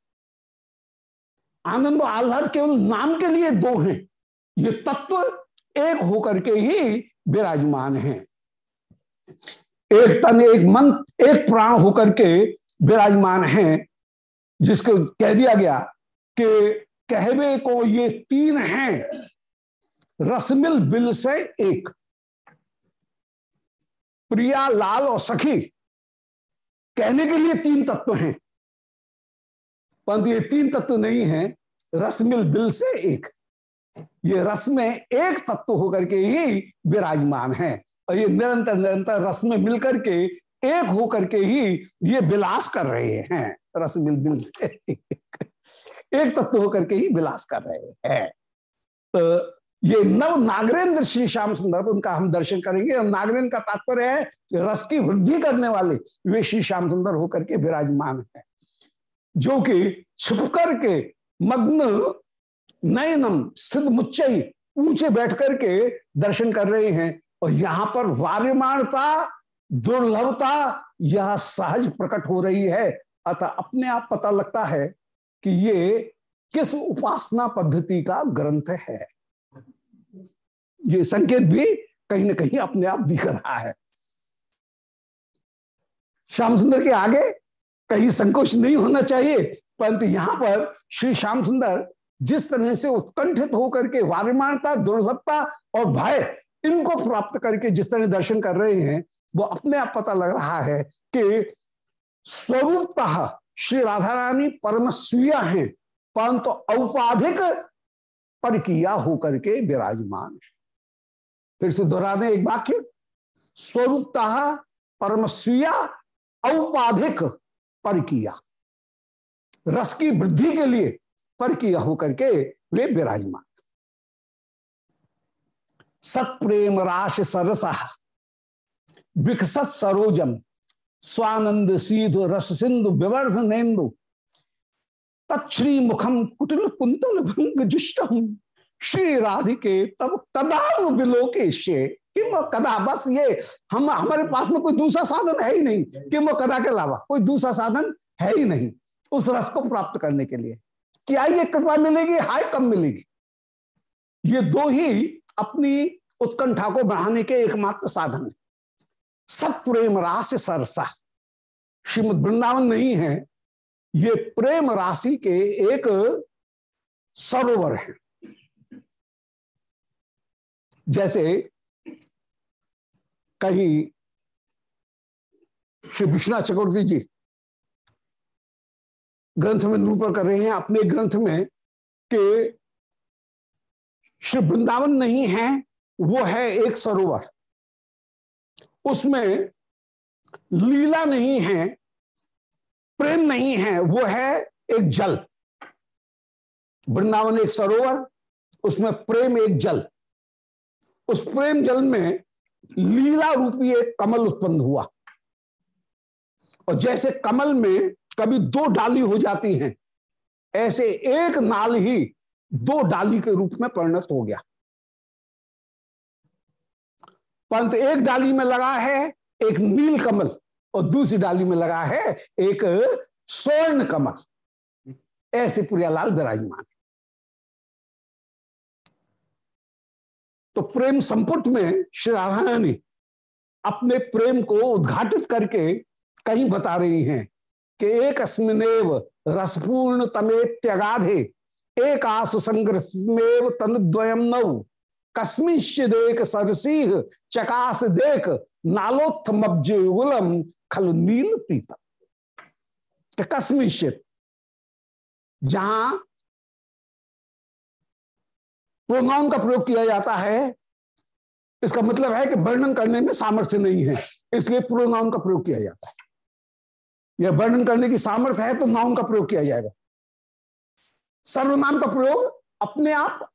आनंद और आह्लाद केवल नाम के लिए दो हैं। ये तत्व एक होकर के ही विराजमान हैं। एक तन, एक मन, एक प्राण होकर के विराजमान हैं, जिसको कह दिया गया कि कहवे को ये तीन हैं, रसमिल बिल से एक। प्रिया, लाल और सखी, कहने के लिए तीन तत्व हैं। परंतु ये तीन तत्व नहीं है रसमिल बिल से एक। ये रस में एक तत्व होकर के ही विराजमान है, और ये निरंतर निरंतर रस में मिलकर के एक होकर के ही ये विलास कर रहे हैं, रस मिल बिल से एक। तत्व होकर के ही विलास कर रहे हैं। तो ये नव नागरेंद्र श्री श्याम सुंदर उनका हम दर्शन करेंगे, और नागरेंद्र का तात्पर्य है रस की वृद्धि करने वाले वे श्री श्याम सुंदर होकर के विराजमान है। जो कि छुप करके मग्न, नयनम स्थित मुच्चई ऊँचे बैठ करके दर्शन कर रहे हैं। और यहाँ पर वार्यमाणता, दुर्लभता, यह सहज प्रकट हो रही है। अतः अपने आप पता लगता है कि ये किस उपासना पद्धति का ग्रंथ है। ये संकेत भी कहीं ना कहीं अपने आप दिख रहा है। श्याम सुंदर के आगे कहीं संकोच नहीं होना चाहिए। परंतु यहाँ पर श्री श्याम सुंदर जिस तरह से उत्कंठित होकर के वारिमानता, दुर्लभता और भय इनको प्राप्त करके जिस तरह दर्शन कर रहे हैं, वो अपने आप पता लग रहा है कि स्वरूपतः श्री राधा रानी परम स्वीय है, परंतु औपाधिक परकिया होकर के विराजमान है। फिर से दोहरा दें एक वाक्य, स्वरूपतः परमस्विया औपाधिक परकिया रस की वृद्धि के लिए पर किया होकर के वे विराजमान। सत्प्रेम राश सरसा, विकसत सरोजम, स्वानंद सीध रस सिंधु विवर्ध नेन्दु तत्श्री मुखम कुटिल कुंतल भंग जुष्टम, श्री राधिके तब कदा विलोके किम कदा, बस ये, हम, हमारे पास में कोई दूसरा साधन है ही नहीं किम कदा के अलावा कोई दूसरा साधन है ही नहीं उस रस को प्राप्त करने के लिए। क्या ये कृपा मिलेगी? हाय कम मिलेगी? ये दो ही अपनी उत्कंठा को बढ़ाने के एकमात्र साधन है। सत्प्रेम रास सरसा। श्रीमद वृंदावन नहीं है, ये प्रेम राशि के एक सरोवर है। जैसे कहीं श्री विश्वनाथ चक्रवर्ती जी ग्रंथ में निरूपण कर रहे हैं, अपने ग्रंथ में कि श्री वृंदावन नहीं है, वो है एक सरोवर। उसमें लीला नहीं है, प्रेम नहीं है, वो है एक जल। वृंदावन एक सरोवर, उसमें प्रेम एक जल। उस प्रेम जल में लीला रूपी एक कमल उत्पन्न हुआ। और जैसे कमल में कभी दो डाली हो जाती हैं, ऐसे एक नाल ही दो डाली के रूप में परिणत हो गया। परंतु एक डाली में लगा है, एक नील कमल, और दूसरी डाली में लगा है, एक स्वर्ण कमल। ऐसे प्रियालाल विराजमान तो प्रेम संपुट में श्री राधा ने अपने प्रेम को उद्घाटित करके कहीं बता रही हैं कि एक अस्मिनेव रसपूर्ण तमे त्यगाधे एक आस संग्रह तन द्वयम नव कस्मिश्चिदेक सरसीह, चकास देख नालोत्थमब्जुलम खल नील पीतम। कस्मिश्चित जहाँ प्रोनाउन का प्रयोग किया जाता है। इसका मतलब है कि वर्णन करने में सामर्थ्य नहीं है, इसलिए प्रोनाउन का प्रयोग किया जाता है। यह वर्णन करने की सामर्थ्य है तो नाउन का प्रयोग किया जाएगा। सर्वनाम का प्रयोग अपने आप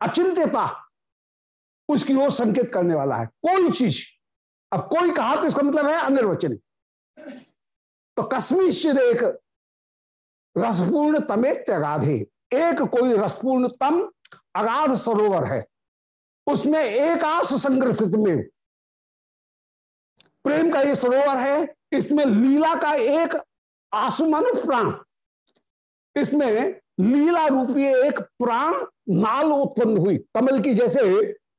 अचिंत्यता, उसकी ओर संकेत करने वाला है। कोई चीज़, अब कोई कहा तो इसका मतलब है अनिर्वचन। तो कश्मीर एक रसपूर्ण तमे त्यागाधे एक कोई रसपूर्ण तम अगाध सरोवर है। उसमें एक आस संग्रहित में प्रेम का ये सरोवर है। इसमें लीला का एक आसमान प्राण, इसमें लीला रूपी एक प्राण नाल उत्पन्न हुई। कमल की जैसे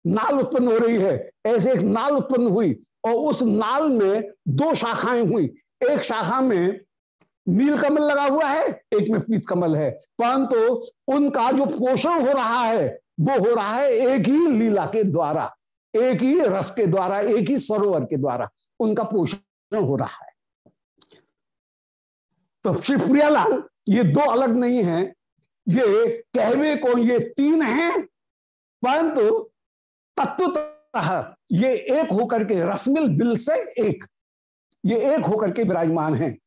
नाल उत्पन्न हो रही है, ऐसे एक नाल उत्पन्न हुई और उस नाल में दो शाखाएँ हुई। एक शाखा में नील कमल लगा हुआ है, एक में पीत कमल है। परंतु तो उनका जो पोषण हो रहा है, वो हो रहा है एक ही लीला के द्वारा, एक ही रस के द्वारा, एक ही सरोवर के द्वारा उनका पोषण हो रहा है। तो श्री प्रियालाल, ये दो अलग नहीं है। ये कहवे को ये तीन हैं, परंतु तत्वतः ये एक होकर के रसमिल बिल से एक, ये एक होकर के विराजमान है।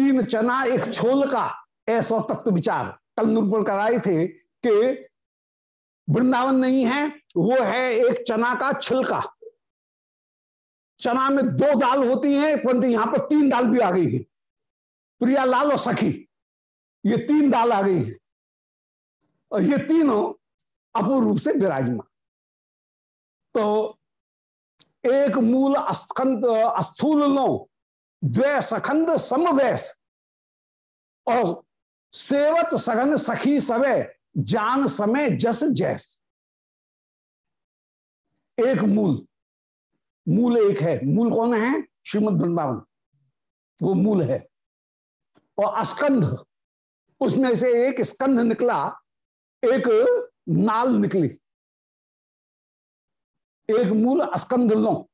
तीन चना, एक छोल का, ऐसा तत्व विचार कल निरूपण कराए थे कि वृंदावन नहीं है, वो है एक चना का छिलका चना में दो दाल होती है, परंतु यहाँ पर तीन दाल भी आ गई है। प्रिया लाल और सखी, ये तीन दाल आ गई है। और ये तीनों अपूर्ण रूप से विराजमान। तो एक मूल अस्कंद अस्थूल लो द्वय सखंड समवैस और सेवत सघन सखी सवे, जान समय जस जैस। एक मूल। मूल एक है। मूल कौन है? श्रीमद वृंदावन। वो मूल है। और अस्कंध। उसमें से एक स्कंध निकला। एक नाल निकली। एक मूल स्कंद लो।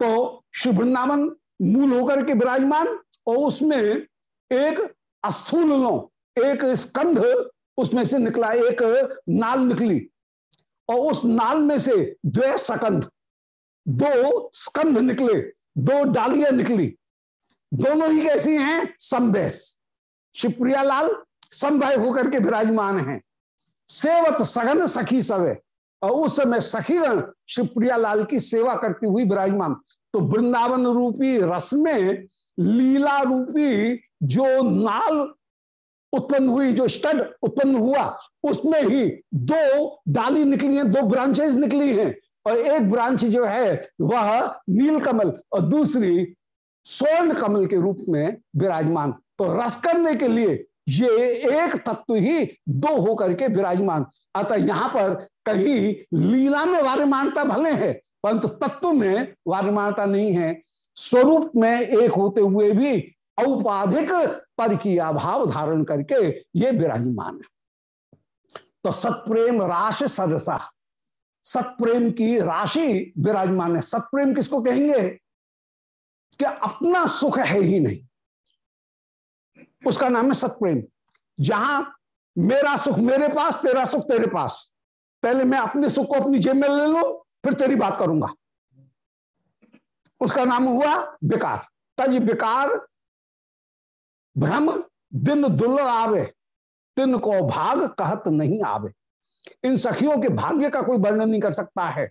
तो श्री वृंदावन मूल होकर के विराजमान, और उसमें एक अस्थूल एक स्कंध उसमें से निकला, एक नाल निकली। और उस नाल में से द्वे सकंध, दो स्कंध निकले, दो डालियाँ निकली। दोनों ही कैसी हैं? संभेश शिवप्रिया लाल संभय होकर के विराजमान हैं। सेवत सघन सखी सवे। और उस समय सखीरण श्री प्रियालाल की सेवा करती हुई विराजमान। तो वृंदावन रूपी रस में, लीला रूपी जो नाल उत्पन्न हुई, जो स्टड उत्पन्न हुआ, उसमें ही दो डाली निकली हैं, दो ब्रांचेस निकली हैं। और एक ब्रांच जो है, वह नील कमल और दूसरी स्वर्ण कमल के रूप में विराजमान। तो रस करने के लिए ये एक तत्व ही दो होकर के विराजमान। अतः यहाँ पर कहीं लीला में वार्यमानता भले है, परंतु तत्व में वार्यमानता नहीं है। स्वरूप में एक होते हुए भी औपाधिक पर की अभाव धारण करके ये विराजमान है। तो सतप्रेम राशि सदसा। सतप्रेम की राशि विराजमान है। सत्प्रेम किसको कहेंगे? कि अपना सुख है ही नहीं। उसका नाम है सतप्रेम। जहाँ मेरा सुख मेरे पास, तेरा सुख तेरे पास। पहले मैं अपने सुख को अपनी जेब में ले लू, फिर तेरी बात करूँगा। उसका नाम हुआ बेकार। तज विकार भ्रम, दिन दुर्लभ आवे। तिन को भाग कहत नहीं आवे। इन सखियों के भाग्य का कोई वर्णन नहीं कर सकता है।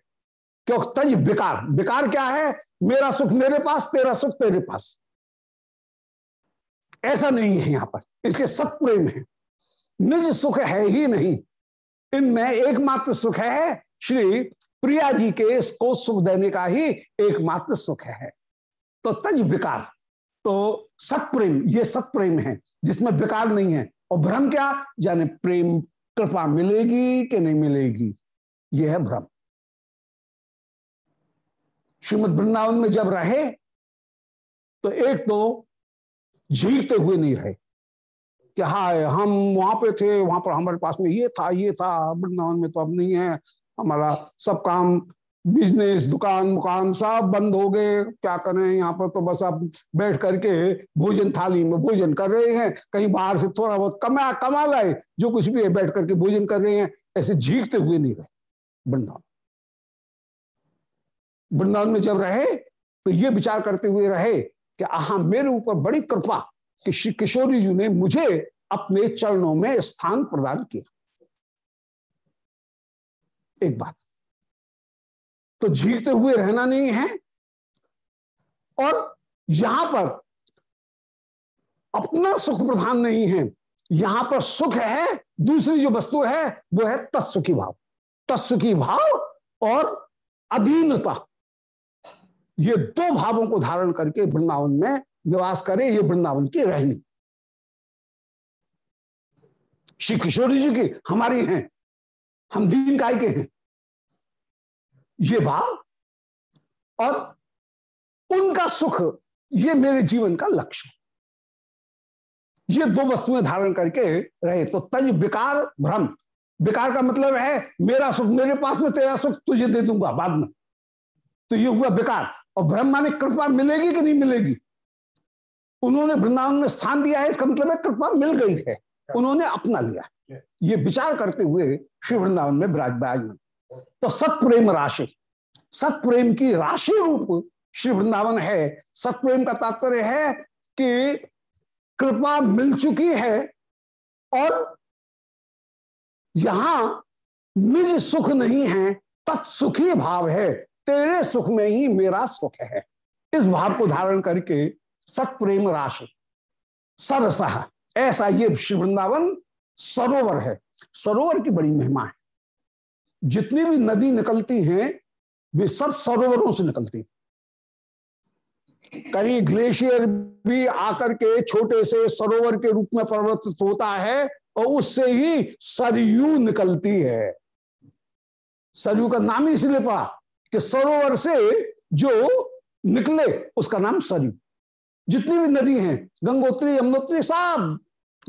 क्यों तज विकार विकार क्या है? मेरा सुख मेरे पास, तेरा सुख तेरे पास। ऐसा नहीं है यहाँ पर। इसके सत्प्रेम है। निज सुख है ही नहीं। इनमें एकमात्र सुख है श्री प्रिया जी के इसको सुख देने का ही एकमात्र सुख है। तो तज विकार। तो सत्प्रेम, ये सत्प्रेम है, जिसमें विकार नहीं है। और भ्रम क्या? जाने प्रेम, कृपा मिलेगी कि नहीं मिलेगी? यह है भ्रम। श्रीमद वृंदावन में जब रहे तो एक तो झीकते हुए नहीं रहे। कि हाँ हम वहाँ पे थे, वहाँ पर हमारे पास में ये था ये था, वृंदावन में तो अब नहीं है। हमारा सब काम बिज़नेस दुकान, मुकान सब बंद हो गए। क्या करें, यहाँ पर तो बस अब बैठ करके भोजन थाली में भोजन कर रहे हैं। कहीं बाहर से थोड़ा बहुत कमा कमा लाए, जो कुछ भी है, बैठ करके भोजन कर रहे हैं। ऐसे झीकते हुए नहीं रहे वृंदावन। वृंदावन में जब रहे तो ये विचार करते हुए रहे कि आहा, मेरे ऊपर बड़ी कृपा कि श्री किशोरी जी ने मुझे अपने चरणों में स्थान प्रदान किया। एक बात। तो झीकते हुए रहना नहीं है और यहाँ पर अपना सुख प्रधान नहीं है। यहाँ पर सुख है, दूसरी जो वस्तु है, वो है तत्सुखी भाव। तत्सुखी भाव और अधीनता। ये दो भावों को धारण करके वृंदावन में निवास करे, ये वृंदावन की रहनी। श्री किशोरी जी की हमारी हैं, हम दीन काय के हैं। ये भाव और उनका सुख, ये मेरे जीवन का लक्ष्य। ये दो वस्तुएँ धारण करके रहे तो तज विकार भ्रम। विकार का मतलब है, मेरा सुख मेरे पास में, तेरा सुख तुझे दे दूँगा बाद में। तो ये हुआ विकार। और भ्रम माने कृपा मिलेगी कि नहीं मिलेगी? उन्होंने वृंदावन में स्थान दिया है, इसका मतलब है कृपा मिल गई है। उन्होंने अपना लिया। ये विचार करते हुए श्री वृंदावन में विराज में तो सत्प्रेम राशि। सत्प्रेम की राशि रूप श्री वृंदावन है। सत्प्रेम का तात्पर्य है कि कृपा मिल चुकी है और यहाँ निज सुख नहीं है, तत्सुखी भाव है। तेरे सुख में ही मेरा सुख है। इस भाव को धारण करके सत्प्रेम राशि, सरसह, ऐसा ये श्री वृंदावन सरोवर है। सरोवर की बड़ी महिमा है। जितनी भी नदी निकलती हैं, वे सब सरोवरों से निकलती कहीं ग्लेशियर भी आकर के छोटे से सरोवर के रूप में परिवर्तित होता है और उससे ही सरयू निकलती है। सरयू का नाम ही इसलिए पड़ा। कि सरोवर से जो निकले, उसका नाम सरयू। जितनी भी नदी हैं, गंगोत्री, यमुनोत्री, सब,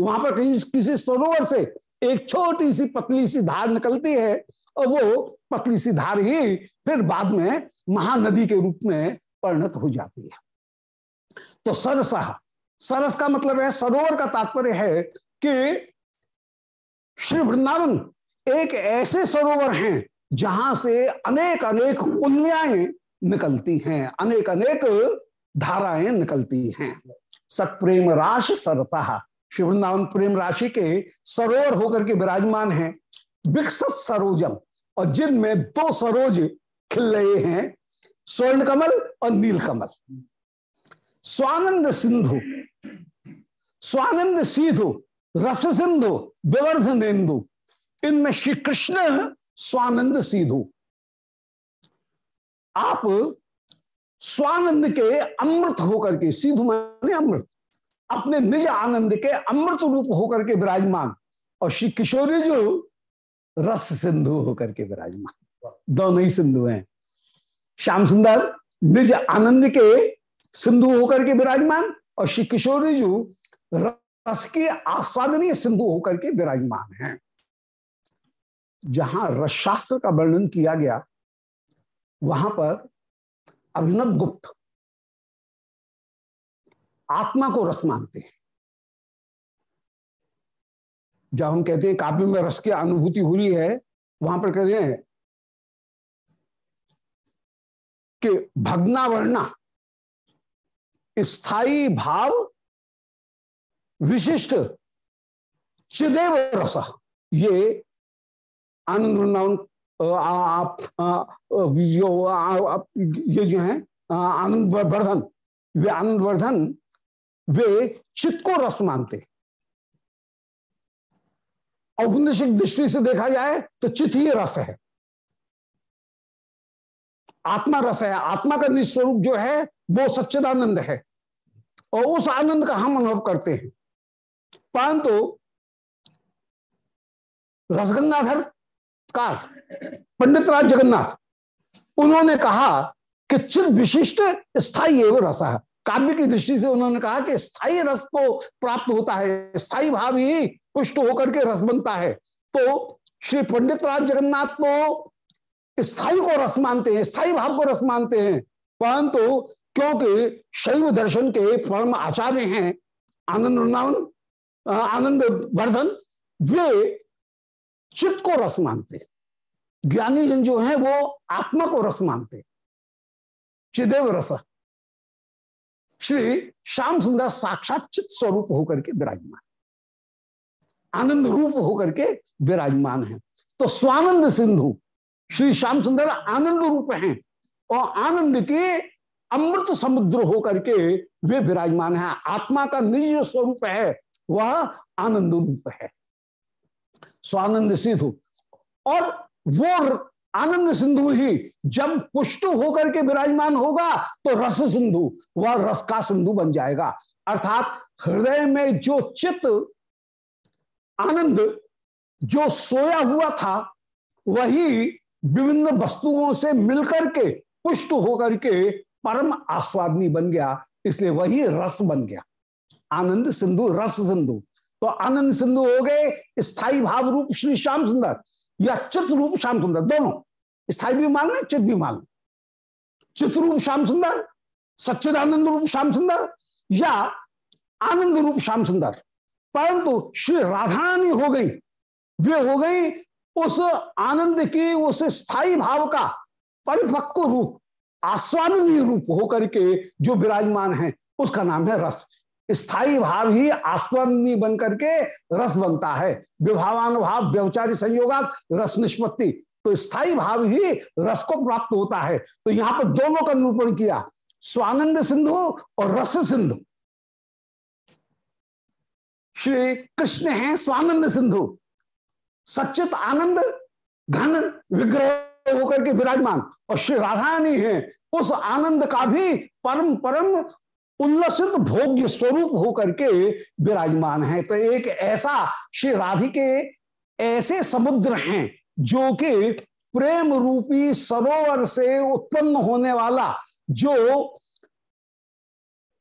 वहाँ पर कहीं किसी सरोवर से एक छोटी सी पतली सी धार निकलती है और वो पतली सी धार ही फिर बाद में महानदी के रूप में परिणत हो जाती है। तो सरस सरस का मतलब है, सरोवर का तात्पर्य है कि श्री वृंदावन एक ऐसे सरोवर हैं जहाँ से अनेक अनेक पुण्याएँ निकलती हैं अनेक अनेक धाराएँ निकलती हैं। सत्प्रेम राशि सरता। श्री वृंदावन प्रेम राशि के सरोवर होकर के विराजमान हैं। विकसित सरोजम, और जिनमें दो सरोज खिल रहे हैं स्वर्ण कमल और नील कमल स्वानंद सिंधु स्वानंद सिंधु, रस सिंधु, विवर्धनेन्दु। इनमें श्री कृष्ण स्वानंद सीधु। आप स्वानंद के अमृत होकर के, सीधु माने अमृत, अपने निज आनंद के अमृत रूप होकर के विराजमान, और श्री किशोरी जो रस सिंधु होकर के विराजमान। दोनों ही सिंधु हैं। श्याम सुंदर, निज आनंद के सिंधु होकर के विराजमान, और श्री किशोरी जी रस के आस्वादनीय सिंधु होकर के विराजमान हैं। जहाँ रसशास्त्र का वर्णन किया गया, वहाँ पर अभिनव गुप्त आत्मा को रस मानते हैं। जब हम कहते हैं काव्य में रस की अनुभूति हुई है, वहाँ पर कहते हैं कि भगना वर्णा स्थायी भाव विशिष्ट चिदेव रस, ये आनंद वृंदावन आप ये जो है आनंद वर्धन वे आनंद वर्धन वे चित्त को रस मानते औपनिषिक दृष्टि से देखा जाए तो चित्त ही रस है। आत्मा रस है। आत्मा का निस्वरूप जो है, वो सच्चिदानंद है। और उस आनंद का हम अनुभव करते हैं। परंतु रसगंगाधर कार पंडित राज जगन्नाथ, उन्होंने कहा कि चित विशिष्ट स्थायी एवं रस है। काव्य की दृष्टि से उन्होंने कहा कि स्थायी रस को प्राप्त होता है स्थायी भाव ही पुष्ट होकर के रस बनता है। तो श्री पंडित राज जगन्नाथ को स्थायी को रस मानते हैं स्थायी भाव को रस मानते हैं। परंतु तो क्योंकि शैव दर्शन के परम आचार्य हैं, आनंद वृंदावन आनंद वर्धन, वे चित्त को रस मानते ज्ञानी जन जो है, वो आत्मा को रस मानते चिदेव रस। श्री श्याम सुंदर साक्षात चित्त स्वरूप होकर के विराजमान आनंद रूप होकर के विराजमान है। तो स्वानंद सिंधु, श्री श्याम सुंदर आनंद रूप हैं और आनंद के अमृत समुद्र होकर के वे विराजमान है। आत्मा का निज स्वरूप है, वह आनंद रूप है। स्वानंद सिंधु। और वो आनंद सिंधु ही जब पुष्ट होकर के विराजमान होगा तो रस सिंधु, वह रस का सिंधु बन जाएगा। अर्थात हृदय में जो चित आनंद, जो सोया हुआ था, वही विभिन्न वस्तुओं से मिलकर के पुष्ट होकर के परम आस्वादनी बन गया, इसलिए वही रस बन गया। आनंद सिंधु, रस सिंधु। तो आनंद सिंधु हो गए स्थायी भाव रूप श्री श्याम सुंदर, या चित रूप श्याम सुंदर, दोनों। स्थायी भी मान लें चित भी मान लें चित रूप श्याम सुंदर, सच्चिदानंद रूप श्याम सुंदर, या आनंद रूप श्याम सुंदर। परंतु श्री राधारानी हो गई, वे हो गई उस आनंद के, उस स्थायी भाव का परिपक्व रूप, आस्वादनीय रूप होकर के जो विराजमान है, उसका नाम है रस। स्थायी भाव ही आस्वादनीय बन करके रस बनता है। विभावान भाव व्यवचारी संयोगात रस निष्पत्ति। तो स्थायी भाव ही रस को प्राप्त होता है। तो यहाँ पर दोनों का निरूपण किया। स्वानंद सिंधु और रस सिंधु। श्री कृष्ण है स्वानंद सिंधु। सचित आनंद, घन, विग्रह होकर के विराजमान। और श्री राधारानी है, उस आनंद का भी परम परम उल्लसित भोग्य स्वरूप होकर के विराजमान है। तो एक ऐसा श्री राधिके ऐसे समुद्र हैं जो कि प्रेम रूपी सरोवर से उत्पन्न होने वाला जो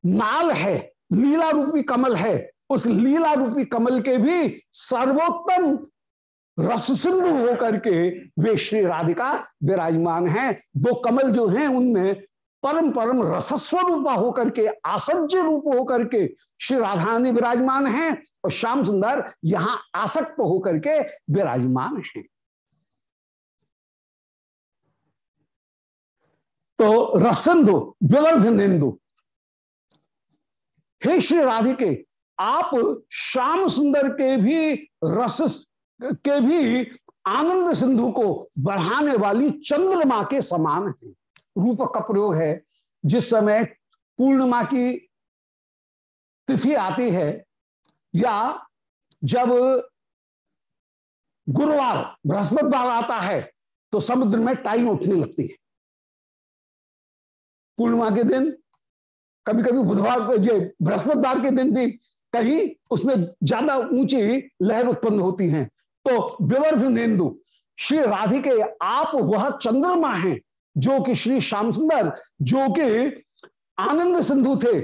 नाल है, लीला रूपी कमल है, उस लीला रूपी कमल के भी सर्वोत्तम रस सिंधु होकर के वे श्री राधिका विराजमान हैं। दो कमल जो हैं, उनमें परम परम रसस्वरूपा होकर के आसज्य रूप होकर के श्री राधारानी विराजमान हैं और श्याम सुंदर यहाँ आसक्त होकर के विराजमान हैं। तो रसंधु विवर्धनेन्दु हे श्री राधिके, आप श्याम सुंदर के भी रस, के भी आनंद सिंधु को बढ़ाने वाली चंद्रमा के समान है। रूप का प्रयोग है। जिस समय पूर्णिमा की तिथि आती है या जब गुरुवार, बृहस्पतिवार आता है तो समुद्र में टाइम उठने लगती है। पूर्णिमा के दिन कभी कभी बुधवार ये बृहस्पतिवार के दिन भी कहीं उसमें ज़्यादा ऊँची लहर उत्पन्न होती हैं। तो विवर्ध नेन्दु श्री राधिके आप वह चंद्रमा हैं जो कि श्री श्याम सुंदर, जो कि आनंद सिंधु थे,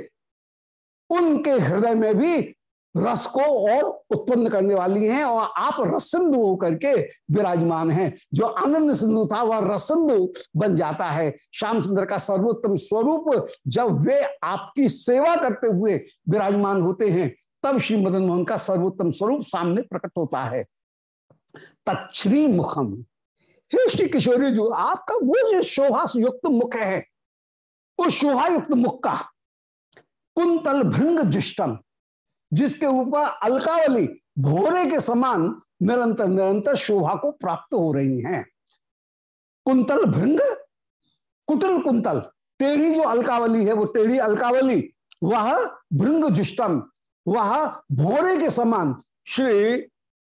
उनके हृदय में भी रस को और उत्पन्न करने वाली हैं और आप रस सिंधु होकर के विराजमान हैं। जो आनंद सिंधु था, वह रस सिंधु बन जाता है। श्याम सुंदर का सर्वोत्तम स्वरूप, जब वे आपकी सेवा करते हुए विराजमान होते हैं, तब श्री मदन मोहन का सर्वोत्तम स्वरूप सामने प्रकट होता है। तछ्री मुखम हे श्री किशोरी जो, आपका वो जो शोभा युक्त मुख है उस शोभा युक्त मुख का कुंतल भृंग जुष्टम, जिसके ऊपर अलकावली भोरे के समान निरंतर निरंतर शोभा को प्राप्त हो रही हैं। कुंतल भृंग, कुटल कुंतल, टेढ़ी जो अलकावली है, वो टेढ़ी अलकावली, वह भृंग जुष्टम, वह भोरे के समान श्री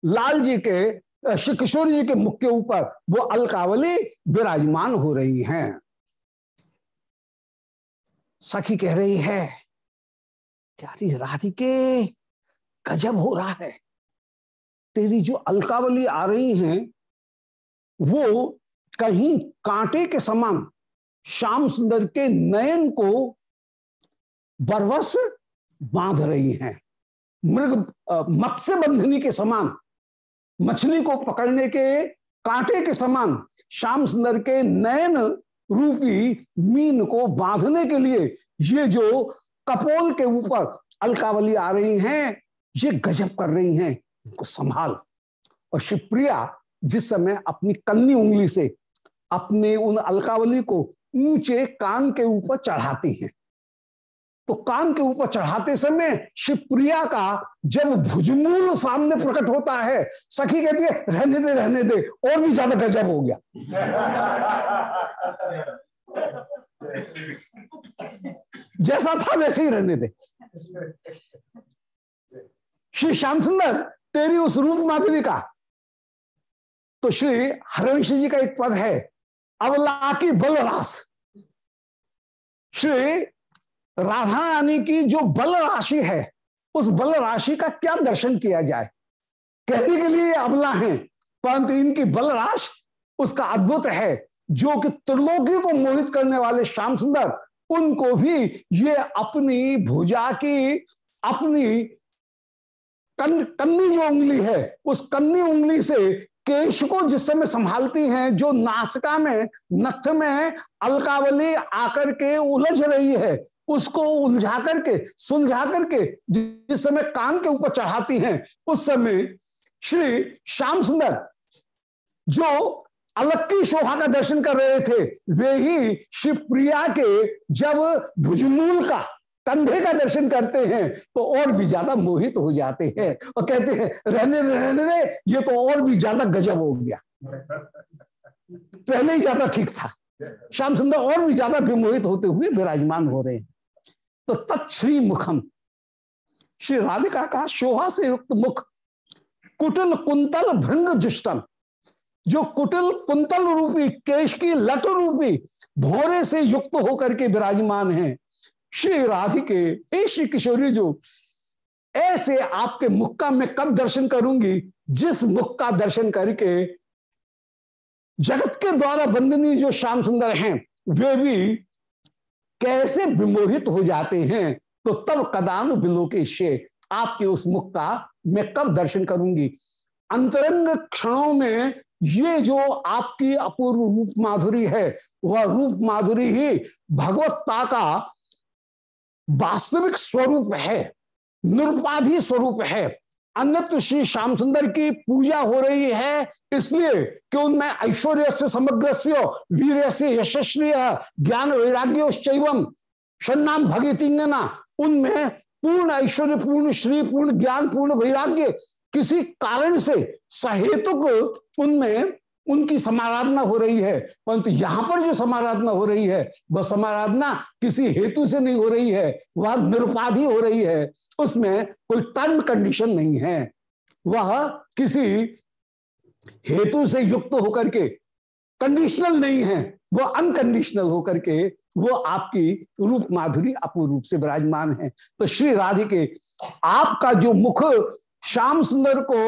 लाल जी के श्री किशोर जी के मुख के ऊपर वो अलकावली विराजमान हो रही हैं। सखी कह रही है, क्या राधिके, गजब हो रहा है। तेरी जो अलकावली आ रही हैं, वो कहीं कांटे के समान श्याम सुंदर के नयन को बरवस बाँध रही हैं। मृग मत्स्य बंधनी के समान मछली को पकड़ने के कांटे के समान श्याम सुंदर के नयन रूपी मीन को बांधने के लिए ये जो कपोल के ऊपर अलकावली आ रही हैं, ये गजब कर रही हैं, इनको संभाल। और शिवप्रिया जिस समय अपनी कन्नी उंगली से अपने उन अलकावली को ऊँचे कान के ऊपर चढ़ाती हैं तो कान के ऊपर चढ़ाते समय शिवप्रिया का जब भुजमूल सामने प्रकट होता है, सखी कहती है, रहने दे रहने दे, और भी ज़्यादा गजब हो गया। जैसा था वैसे ही रहने दे। श्री श्याम सुंदर, तेरी उस रूप माधुरी का। तो श्री हरवंश जी का एक पद है, अवला की बलरास। श्री राधा रानी की जो बल राशि है उस बल राशि का क्या दर्शन किया जाए? कहने के लिए अबला है परंतु इनकी बल राशि उसका अद्भुत है जो कि त्रिलोकी को मोहित करने वाले श्याम सुंदर उनको भी ये अपनी भुजा की अपनी कन, कन्नी जो उंगली है उस कन्नी उंगली से केश को जिस समय संभालती हैं, जो नासिका में नथ में अलकावली आकर के उलझ रही है, उसको उलझा करके, सुलझा करके जिस समय कान के ऊपर चढ़ाती हैं, उस समय श्री श्याम सुंदर, जो अलग की शोभा का दर्शन कर रहे थे, वे ही शिवप्रिया के जब भुजमूल का कंधे का दर्शन करते हैं तो और भी ज़्यादा मोहित हो जाते हैं और कहते हैं, रहने रहने दे, ये तो और भी ज़्यादा गजब हो गया। पहले ही ज़्यादा ठीक था। श्याम सुंदर और भी ज़्यादा विमोहित होते हुए विराजमान हो रहे हैं। तो तत्श्री मुखम। श्री राधिका का शोभा से युक्त मुख, कुटल कुंतल भृंग जुष्टम, जो कुटिल कुंतल रूपी, केश की लट रूपी, भोरे से युक्त होकर के विराजमान है। श्री राधिके हे श्री किशोरी जो, ऐसे आपके मुख का मैं कब दर्शन करूँगी? जिस मुख का दर्शन करके जगत के द्वारा बंदनी जो श्याम सुंदर हैं, वे भी कैसे विमोहित हो जाते हैं? तो तब कदानु बिलोकेश आपके उस मुख का मैं कब दर्शन करूँगी? अंतरंग क्षणों में ये जो आपकी अपूर्व रूप माधुरी है, वह रूप माधुरी ही भगवत्ता का वास्तविक स्वरूप है, निरुपाधि स्वरूप है। अन्यत्र श्री श्याम सुंदर की पूजा हो रही है, इसलिए कि उनमें ऐश्वर्य से समग्र वीर से यशस्वी, ज्ञान वैराग्य शनाम भगती उनमें पूर्ण ऐश्वर्य, पूर्ण श्री, पूर्ण ज्ञान, पूर्ण वैराग्य, किसी कारण से सहेतुक उनमें उनकी समाराधना हो रही है। परंतु यहाँ पर जो समाराधना हो रही है, वह समाराधना किसी हेतु से नहीं हो रही है, वह निरुपाधि हो रही है। उसमें कोई टर्म कंडीशन नहीं है। वह किसी हेतु से युक्त होकर के कंडीशनल नहीं है वो अनकंडीशनल होकर के वो आपकी रूप माधुरी अपूर्व रूप से विराजमान है। तो श्री राधिके, आपका जो मुख श्याम सुंदर को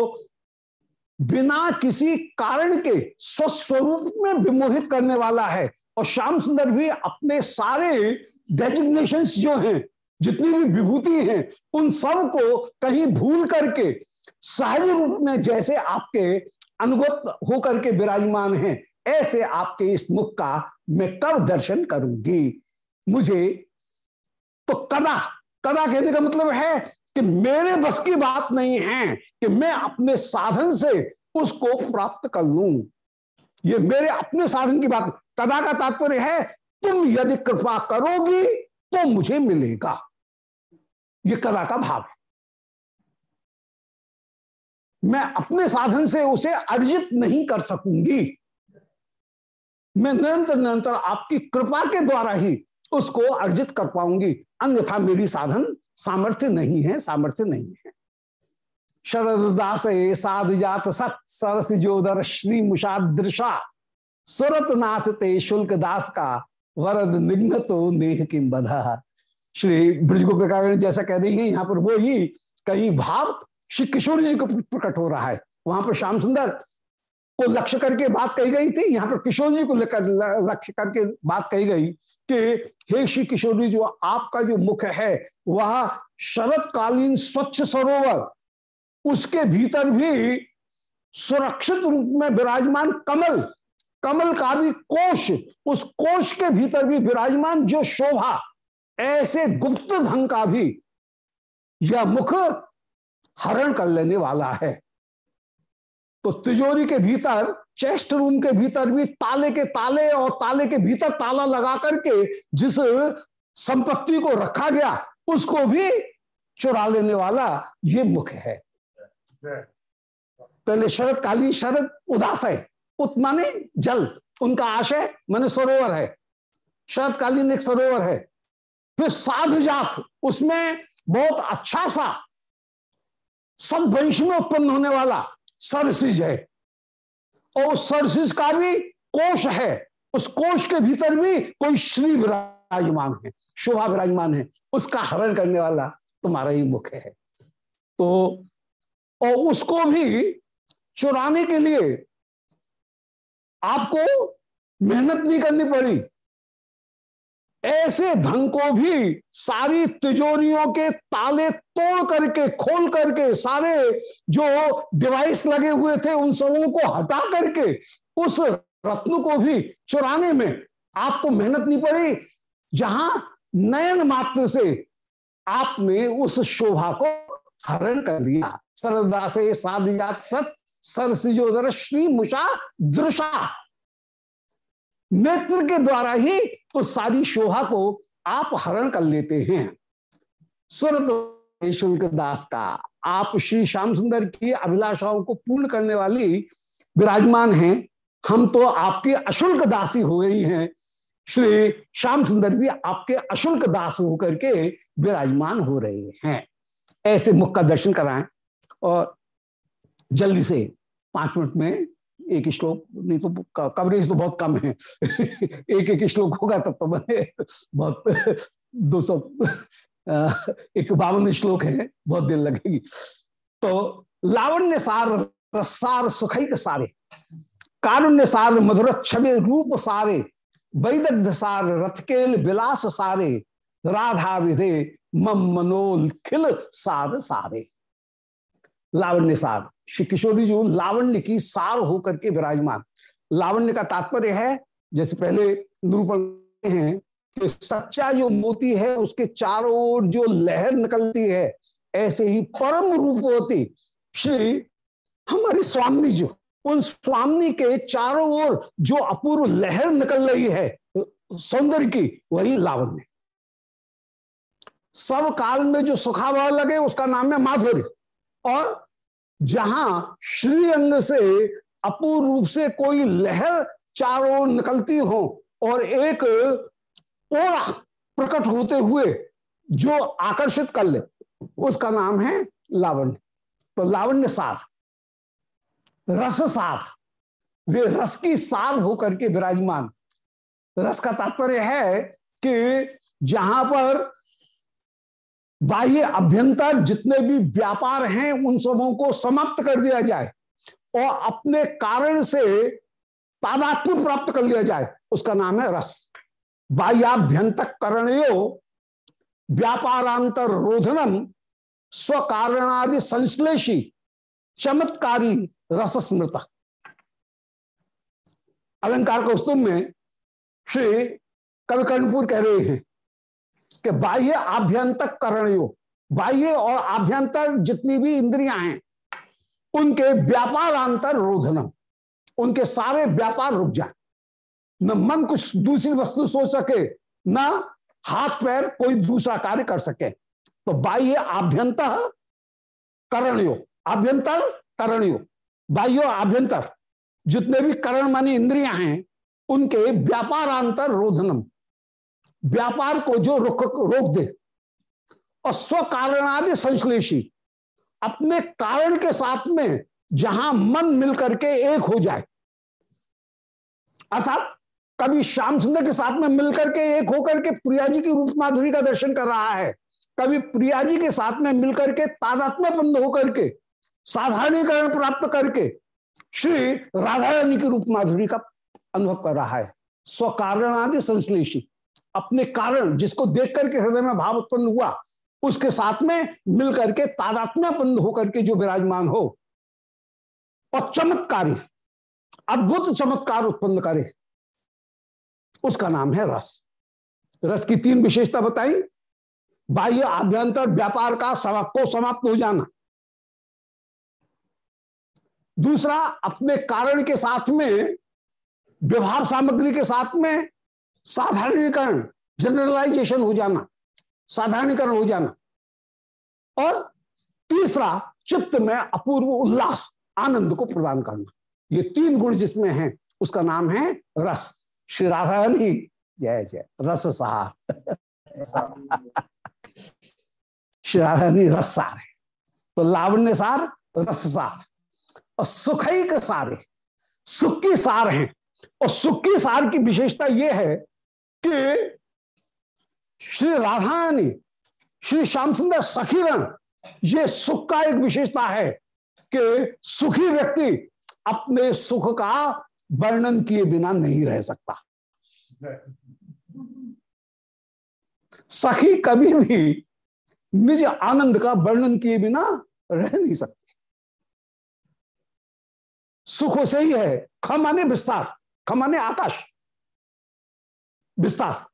बिना किसी कारण के स्वस्वरूप में विमोहित करने वाला है। और श्याम सुंदर भी अपने सारे डेजिग्नेशन जो हैं, जितनी भी विभूति हैं, उन सबको कहीं भूल करके, सहज रूप में जैसे आपके अनुगत होकर के विराजमान हैं, ऐसे आपके इस मुख का मैं कब दर्शन करूँगी। मुझे तो कदा कदा कहने का मतलब है कि मेरे बस की बात नहीं है कि मैं अपने साधन से उसको प्राप्त कर लू। ये मेरे अपने साधन की बात कदा का तात्पर्य है, तुम यदि कृपा करोगी तो मुझे मिलेगा। ये कदा का भाव है। मैं अपने साधन से उसे अर्जित नहीं कर सकूँगी। मैं निरंतर निरंतर आपकी कृपा के द्वारा ही उसको अर्जित कर पाऊँगी। अन्यथा मेरी साधन सामर्थ्य नहीं है, सामर्थ्य नहीं है। शरद दास साध जात सत सरस जोदर श्री मुषादृशा सुरत नाथ ते शुल्क दास का वरद निघ्न तो नेह किम बधा। श्री ब्रज गोपिका जैसा कह रही है, यहाँ पर वो ही कहीं भाव श्री किशोर जी को प्रकट हो रहा है। वहाँ पर श्याम सुंदर को लक्ष्य करके बात कही गई थी, यहाँ पर किशोर जी को लेकर लक्ष्य करके बात कही गई कि हे श्री किशोर जी जो आपका जो मुख है, वह शरतकालीन स्वच्छ सरोवर, उसके भीतर भी सुरक्षित रूप में विराजमान कमल कमल का भी कोश, उस कोश के भीतर भी विराजमान जो शोभा, ऐसे गुप्त धन का भी यह मुख हरण कर लेने वाला है। तो तिजोरी के भीतर, चेस्ट रूम के भीतर भी ताले के ताले और ताले के भीतर ताला लगा करके जिस संपत्ति को रखा गया, उसको भी चुरा लेने वाला ये मुख है। पहले शरद काली, शरद उदास है, उत माने जल, उनका आशय माने सरोवर है। शरद कालीन एक सरोवर है। फिर साध जात, उसमें बहुत अच्छा सा सब वंश में उत्पन्न होने वाला सरसिज है। और उस सरसिज का भी कोष है। उस कोष के भीतर भी कोई श्री विराजमान है, शोभा विराजमान है। उसका हरण करने वाला तुम्हारा ही मुख है। तो और उसको भी चुराने के लिए आपको मेहनत नहीं करनी पड़ी। ऐसे धन को भी सारी तिजोरियों के ताले तोड़ करके, खोल करके, सारे जो डिवाइस लगे हुए थे, उन सबों को हटा करके उस रत्न को भी चुराने में आपको मेहनत नहीं पड़ी, जहाँ नयन मात्र से आपने उस शोभा को हरण कर लिया। सरदा से साधिजात सत, सरसिजोदर श्री मुषा दृशा नेत्र के द्वारा ही उस सारी शोभा को आप हरण कर लेते हैं। सुरत दास का, आप श्री श्याम सुंदर की अभिलाषाओं को पूर्ण करने वाली विराजमान हैं। हम तो आपके अशुल्क दासी हो गई हैं। श्री श्याम सुंदर भी आपके अशुल्क दास होकर के विराजमान हो रहे हैं। ऐसे मुख का दर्शन कराएँ और जल्दी से पाँच मिनट में एक श्लोक, नहीं तो कवरेज तो बहुत कम है। एक एक श्लोक होगा तब तो बने। बहुत दो सौ एक बावन श्लोक है, बहुत देर लगेगी। तो लावण्य सार रसार सुखिक सारे। कारुण्य सार मधुर छवि रूप सारे। वैदग्ध सार रथकेल विलास सारे। राधा विधे मम मनोल खिल सार सारे। लावण्य सार। श्री किशोरी जी लावण्य की सार होकर के विराजमान। लावण्य का तात्पर्य है, जैसे पहले निरूपण हैं, कि सच्चा जो मोती है, उसके चारों ओर जो लहर निकलती है, ऐसे ही परम रूपवती श्री हमारी स्वामी जो, उन स्वामी के चारों ओर जो अपूर्व लहर निकल रही है, सौंदर्य की, वही लावण्य। सब काल में जो सुखावा लगे, उसका नाम है माधुर्य। और जहाँ श्रीअंग से अपूर्व रूप से कोई लहर चारों निकलती हो और एक ओरा प्रकट होते हुए जो आकर्षित कर ले, उसका नाम है लावण्य। तो लावण्य सार, रस सार, वे रस की सार होकर के विराजमान। रस का तात्पर्य है कि जहाँ पर बाह्य अभ्यंतर जितने भी व्यापार हैं, उन सबों को समाप्त कर दिया जाए और अपने कारण से तादात्म्य प्राप्त कर लिया जाए। उसका नाम है रस। बाह्याभ्यंत करणयो व्यापारांतर रोधनम स्वकारणादि संश्लेषी चमत्कारी रस स्मृत अलंकार कौस्तुम में श्री कविकर्णपुर कह रहे हैं कि बाह्य आभ्यंतर करणयो बाह्य और आभ्यंतर जितनी भी इंद्रियाँ हैं, उनके व्यापारांतर रोधनम, उनके सारे व्यापार रुक जाए। न मन कुछ दूसरी वस्तु सोच सके, न हाथ पैर कोई दूसरा कार्य कर सके। तो बाह्य आभ्यंतर करणयो आभ्यंतर करणयो, बाह्य आभ्यंतर जितने भी करण मानी इंद्रियाँ हैं, उनके व्यापारांतर रोधनम। व्यापार को जो रोक रोक दे। और स्व कारणादि संश्लेषी, अपने कारण के साथ में जहाँ मन मिलकर के एक हो जाए। अर्थात कभी श्याम सुंदर के साथ में मिलकर के एक होकर के प्रिया जी की रूप माधुरी का दर्शन कर रहा है। कभी प्रिया जी के साथ में मिलकर के तादात्म्य बंद होकर के, साधारणीकरण प्राप्त करके श्री राधा रानी की रूप माधुरी का अनुभव कर रहा है। स्व कारण आदि संश्लेषी अपने कारण जिसको देख करके हृदय में भाव उत्पन्न हुआ, उसके साथ में मिलकर के तादात्म्यपन्न होकर के जो विराजमान हो, और चमत्कारी, अद्भुत चमत्कार उत्पन्न करे। उसका नाम है रस। रस की तीन विशेषता बताई। बाह्य आभ्यंतर व्यापार का समाप्त को समाप्त हो जाना। दूसरा, अपने कारण के साथ में, व्यवहार सामग्री के साथ में साधारणीकरण जनरलाइजेशन हो जाना, साधारणीकरण हो जाना। और तीसरा, चित्त में अपूर्व उल्लास, आनंद को प्रदान करना। ये तीन गुण जिसमें हैं, उसका नाम है रस। श्री राधा जय जय। रस सार श्री राधा रस सार है तो लावण्य सार, रस सार और सुखई के सारे, सुख की सार हैं। और सुख की सार की विशेषता यह है कि श्री राधा रानी श्री श्याम सुंदर सखीरण ये सुख का एक विशेषता है कि सुखी व्यक्ति अपने सुख का वर्णन किए बिना नहीं रह सकता। सखी कभी भी निज आनंद का वर्णन किए बिना रह नहीं सकती। सुख से ही है, खमाने विस्तार, खमाने आकाश। विस्तार।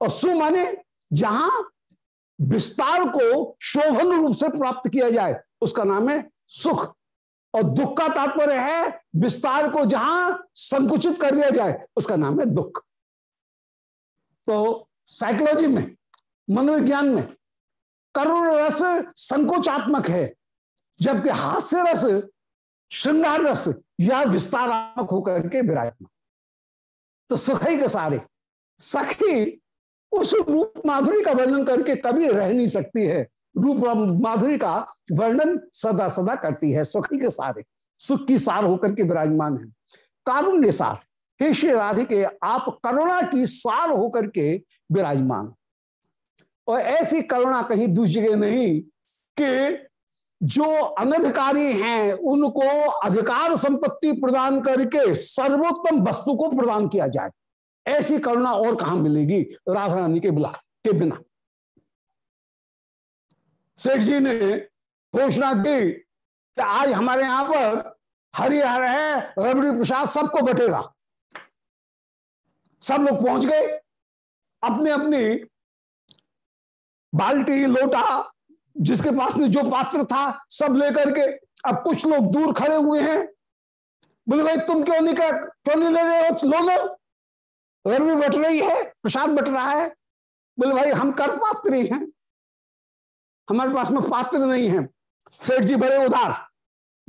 और सु माने जहाँ विस्तार को शोभन रूप से प्राप्त किया जाए, उसका नाम है सुख। और दुख का तात्पर्य है विस्तार को जहाँ संकुचित कर दिया जाए, उसका नाम है दुख। तो साइकोलॉजी में, मनोविज्ञान में, करुण रस संकोचात्मक है, जबकि हास्य रस, श्रृंगार रस या विस्तारात्मक होकर के विराजमान। तो सुखई के सारे। सखी, उस रूप माधुरी का वर्णन करके कभी रह नहीं सकती है। रूप माधुरी का वर्णन सदा सदा करती है, सुखी के सारे। सुख की सार होकर के विराजमान है। कारुण्य सार, हे श्री राधिके, आप करुणा की सार होकर के विराजमान। और ऐसी करुणा कहीं दूसरी नहीं कि जो अनधिकारी हैं, उनको अधिकार संपत्ति प्रदान करके सर्वोत्तम वस्तु को प्रदान किया जाए। ऐसी करुणा और कहा मिलेगी? राधा रानी के बिला, के बिना। सेठ जी ने घोषणा की कि आज हमारे यहाँ पर हरिहर है, रबड़ी प्रसाद सबको बटेगा। सब लोग पहुँच गए। अपने अपनी बाल्टी, लोटा, जिसके पास में जो पात्र था, सब लेकर के अब कुछ लोग दूर खड़े हुए हैं। बोले, भाई, तुम क्यों नहीं कर क्यों नहीं ले रहे हो? लो लो। रबड़ी बट रही है, प्रसाद बट रहा है। बोले, भाई, हम कर पात्र हैं। हमारे पास में पात्र नहीं है। सेठ जी बड़े उदार।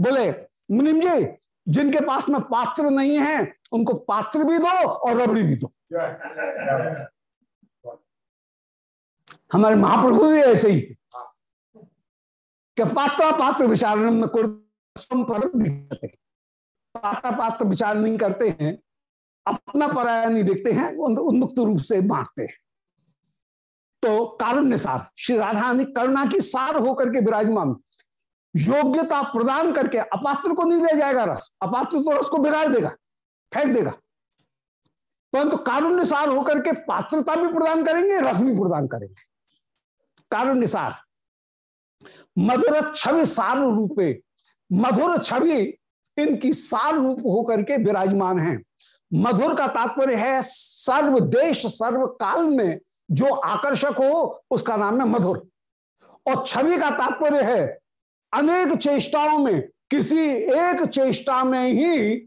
बोले, मुनिम जी, जिनके पास में पात्र नहीं है, उनको पात्र भी दो और रबड़ी भी दो। हमारे महाप्रभु भी ऐसे ही है। कि पात्र पात्र विचार में पात्र पात्र विचार नहीं करते हैं। अपना पराया नहीं देखते हैं उन्मुक्त रूप से बांटते हैं। तो कारण सार, श्री राधा रानी करुणा की सार होकर के विराजमान, योग्यता प्रदान करके अपात्र को नहीं ले जाएगा रस, अपात्र तो रस को बिगाड़ देगा, फेंक देगा। परंतु तो कारुण्य सार होकर के पात्रता भी प्रदान करेंगे, रस भी प्रदान करेंगे। कारुण्य सार, मधुर छवि सार रूपे, मधुर छवि इनकी सार रूप होकर के विराजमान है। मधुर का तात्पर्य है सर्व देश, सर्व काल में जो आकर्षक हो, उसका नाम है मधुर। और छवि का तात्पर्य है, अनेक चेष्टाओं में, किसी एक चेष्टा में ही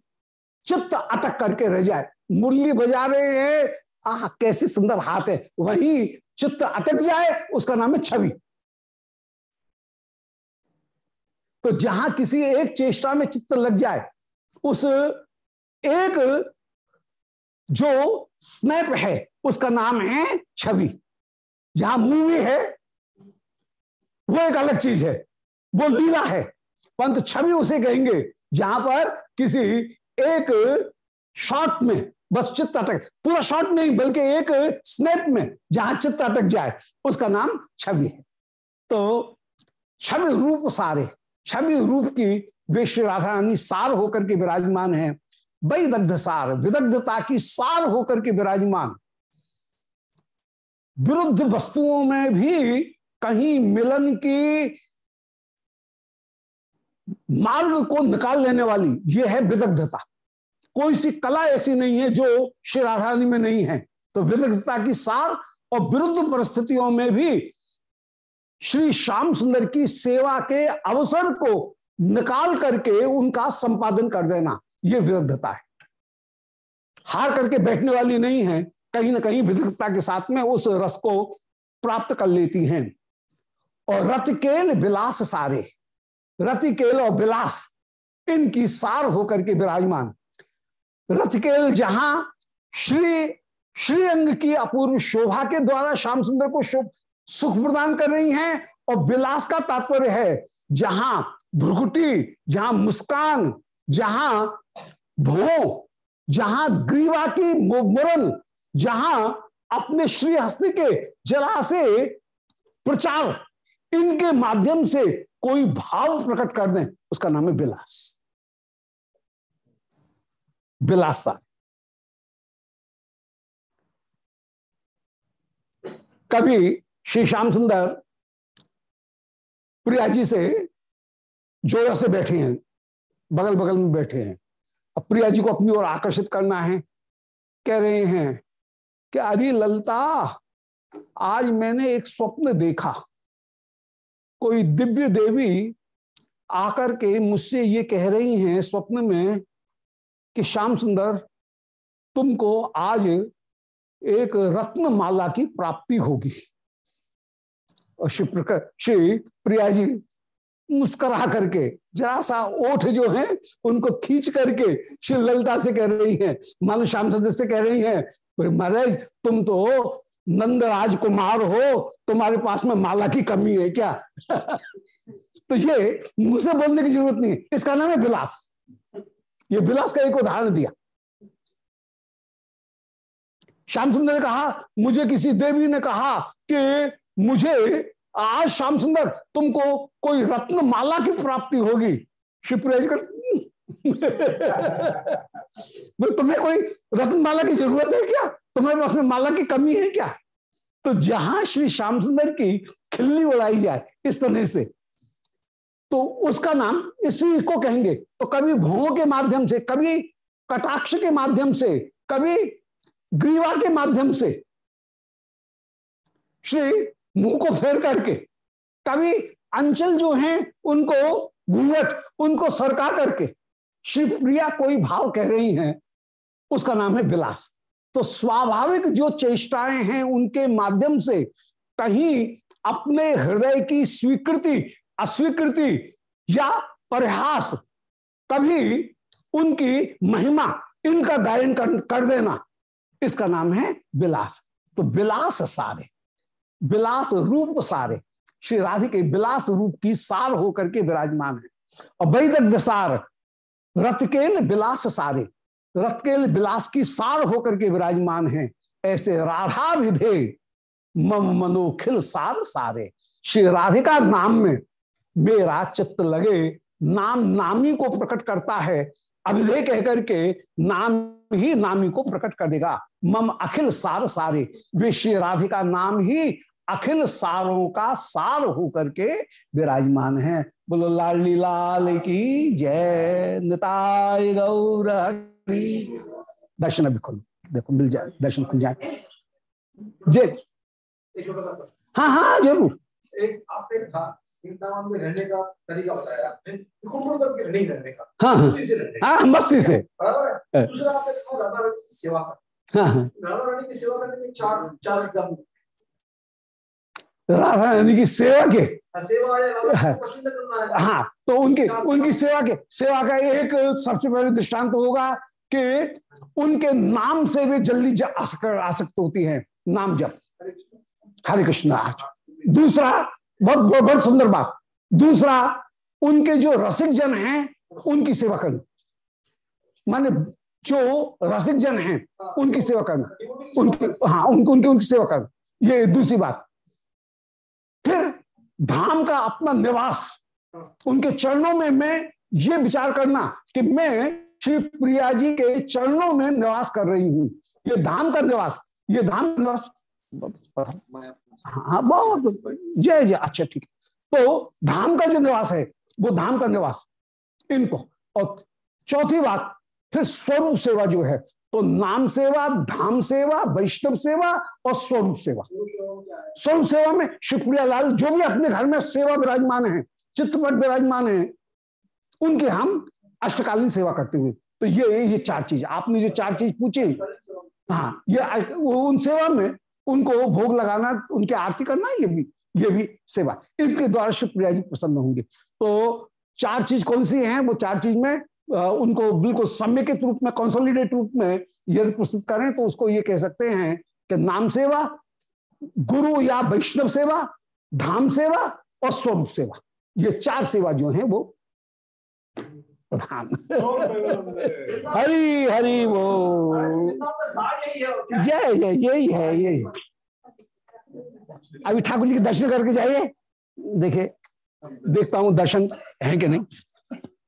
चित्त अटक करके रह जाए। मुरली बजा रहे हैं, आह, कैसी सुंदर हाथ है। वही चित्त अटक जाए, उसका नाम है छवि। तो जहाँ किसी एक चेष्टा में चित्त लग जाए, उस एक जो स्नैप है, उसका नाम है छवि। जहाँ मूवी है, वो एक अलग चीज़ है, वो लीला है। परंतु छवि उसे कहेंगे जहाँ पर किसी एक शॉट में, बस चित्त अटक, पूरा शॉट नहीं, बल्कि एक स्नैप में जहाँ चित्त अटक जाए, उसका नाम छवि है। तो छवि रूप सारे, छवि रूप की वे राधा रानी सार होकर के विराजमान है। दग्ध सार विदग्धता की सार होकर के विराजमान। विरुद्ध वस्तुओं में भी कहीं मिलन की मार्ग को निकाल लेने वाली यह है विदग्धता। कोई सी कला ऐसी नहीं है जो श्री राधारानी में नहीं है। तो विदग्धता की सार और विरुद्ध परिस्थितियों में भी श्री श्याम सुंदर की सेवा के अवसर को निकाल करके उनका संपादन कर देना। यह विदग्धता है। हार करके बैठने वाली नहीं है, कहीं ना कहीं विदग्धता के साथ में उस रस को प्राप्त कर लेती हैं। और रतिकेल विलास सारे, रतिकेल और विलास, इनकी सार होकर के विराजमान। रथकेल जहाँ श्री श्रीअंग की अपूर्व शोभा के द्वारा श्याम सुंदर को सुख प्रदान कर रही हैं, और विलास का तात्पर्य है, जहाँ भ्रुकुटी, जहाँ मुस्कान जहाँ भो, जहाँ ग्रीवा की मुरन, जहाँ अपने श्री हस्ती के जरा से प्रचार, इनके माध्यम से कोई भाव प्रकट कर दें, उसका नाम है विलास विलासा कभी श्री श्याम सुंदर प्रिया जी से जोया से बैठे हैं। बगल बगल में बैठे हैं। अब प्रिया जी को अपनी ओर आकर्षित करना है। कह रहे हैं कि, अरे ललता, आज मैंने एक स्वप्न देखा। कोई दिव्य देवी आकर के मुझसे ये कह रही हैं स्वप्न में कि, श्याम सुंदर, तुमको आज एक रत्न माला की प्राप्ति होगी। और श्री श्री प्रिया जी मुस्करा करके जरा सा ओठ जो है, उनको खींच करके श्री ललिता से कह रही हैं मानो श्याम सुंदर से कह रही हैं महाराज, तुम तो नंद राजकुमार हो, तुम्हारे पास में माला की कमी है क्या? तो ये मुझसे बोलने की ज़रूरत नहीं है। इसका नाम है विलास। ये विलास का एक उदाहरण दिया। श्याम सुंदर ने कहा, मुझे किसी देवी ने कहा कि मुझे आज श्याम सुंदर तुमको कोई रत्न माला की प्राप्ति होगी। शिवपुरेज कर तुम्हें कोई रत्न माला की ज़रूरत है क्या? तुम्हारे पास में माला की कमी है क्या? तो जहाँ श्री श्याम सुंदर की खिल्ली उड़ाई जाए इस तरह से तो उसका नाम इसी को कहेंगे। तो कभी भवों के माध्यम से कभी कटाक्ष के माध्यम से कभी ग्रीवा के माध्यम से, श्री मुँह को फेर करके। कभी अंचल जो हैं उनको घूंघट उनको सरका करके श्री प्रिया कोई भाव कह रही हैं उसका नाम है विलास। तो स्वाभाविक जो चेष्टाएँ हैं उनके माध्यम से कहीं अपने हृदय की स्वीकृति अस्वीकृति या प्रयास कभी उनकी महिमा इनका गायन कर, कर देना। इसका नाम है विलास। तो विलास सारे। विलास रूप सारे। श्री राधे के विलास रूप की सार होकर के विराजमान है। और वैदग्ध सार रथकेल विलास सारे। रथकेल विलास की सार होकर के विराजमान है। ऐसे राधा विधे, मम मनोखिल सार सारे। श्री राधिका नाम में मेरा चित्त लगे, नाम नामी को प्रकट करता है। अभिधेय कहकर के नाम ही नामी को प्रकट कर देगा। मम अखिल सार सारे। वे श्री राधिका नाम ही अखिल सारों का सार होकर के विराजमान है। बोलो लाली लाल की जय निताय गौर दर्शन अभी खुल। देखो मिल जाए दर्शन खुल जाए। जय। हाँ हाँ ज़रूर। एक आपने वृंदावन में रहने का तरीका बताया आपने करके नहीं रहने का। हाँ हाँ। हाँ मस्ती से। बराबर है? दूसरा आपने कहा राधा रानी की सेवा कर। हाँ हाँ। राधा रानी की सेवा करने के चार चार एग्ज़ाम्पल राधा रानी की सेवा के। हाँ तो उनकी उनकी सेवा के सेवा का एक सबसे पहले दृष्टांत होगा कि उनके नाम से वे जल्दी आसक्त होती हैं। नाम जब हरे कृष्ण। आज। दूसरा बहुत बहुत सुंदर बात। दूसरा उनके जो रसिक जन हैं उनकी सेवा करना माने जो रसिक जन हैं उनकी सेवा करना उनकी हाँ उनकी उनकी उनकी सेवा करना ये दूसरी बात। धाम का अपना निवास। उनके चरणों में मैं ये विचार करना कि मैं श्री प्रिया जी के चरणों में निवास कर रही हूँ। ये धाम का निवास ये धाम का निवास। हाँ बहुत जय जय। अच्छा ठीक। है तो धाम का जो निवास है वो धाम का निवास। इनको। और चौथी बात फिर स्वरूप सेवा जो है तो नाम सेवा धाम सेवा वैष्णव सेवा और स्वरूप सेवा। स्वरूप सेवा में शिवप्रिया लाल। जो भी अपने घर में सेवा विराजमान है, चित्रपट विराजमान है, उनके हम अष्टकालीन सेवा करते हुए। तो ये ये चार चीज़। आपने जो चार चीज़ पूछी हाँ ये उन सेवा में उनको भोग लगाना, उनकी आरती करना, ये भी ये भी सेवा। इनके द्वारा शिवप्रिया जी प्रसन्न होंगे। तो चार चीज़ कौन सी है? वो चार चीज़ में उनको बिल्कुल समेकित रूप में कंसोलिडेट रूप में यदि प्रस्तुत करें तो उसको ये कह सकते हैं कि नाम सेवा गुरु या वैष्णव सेवा, धाम सेवा और स्वरूप सेवा। ये चार सेवा जो है वो प्रधान। हरी हरी वो। जय जय यही है यही अभी ठाकुर जी के दर्शन करके जाइए। देखिए, देखता हूँ दर्शन है कि नहीं।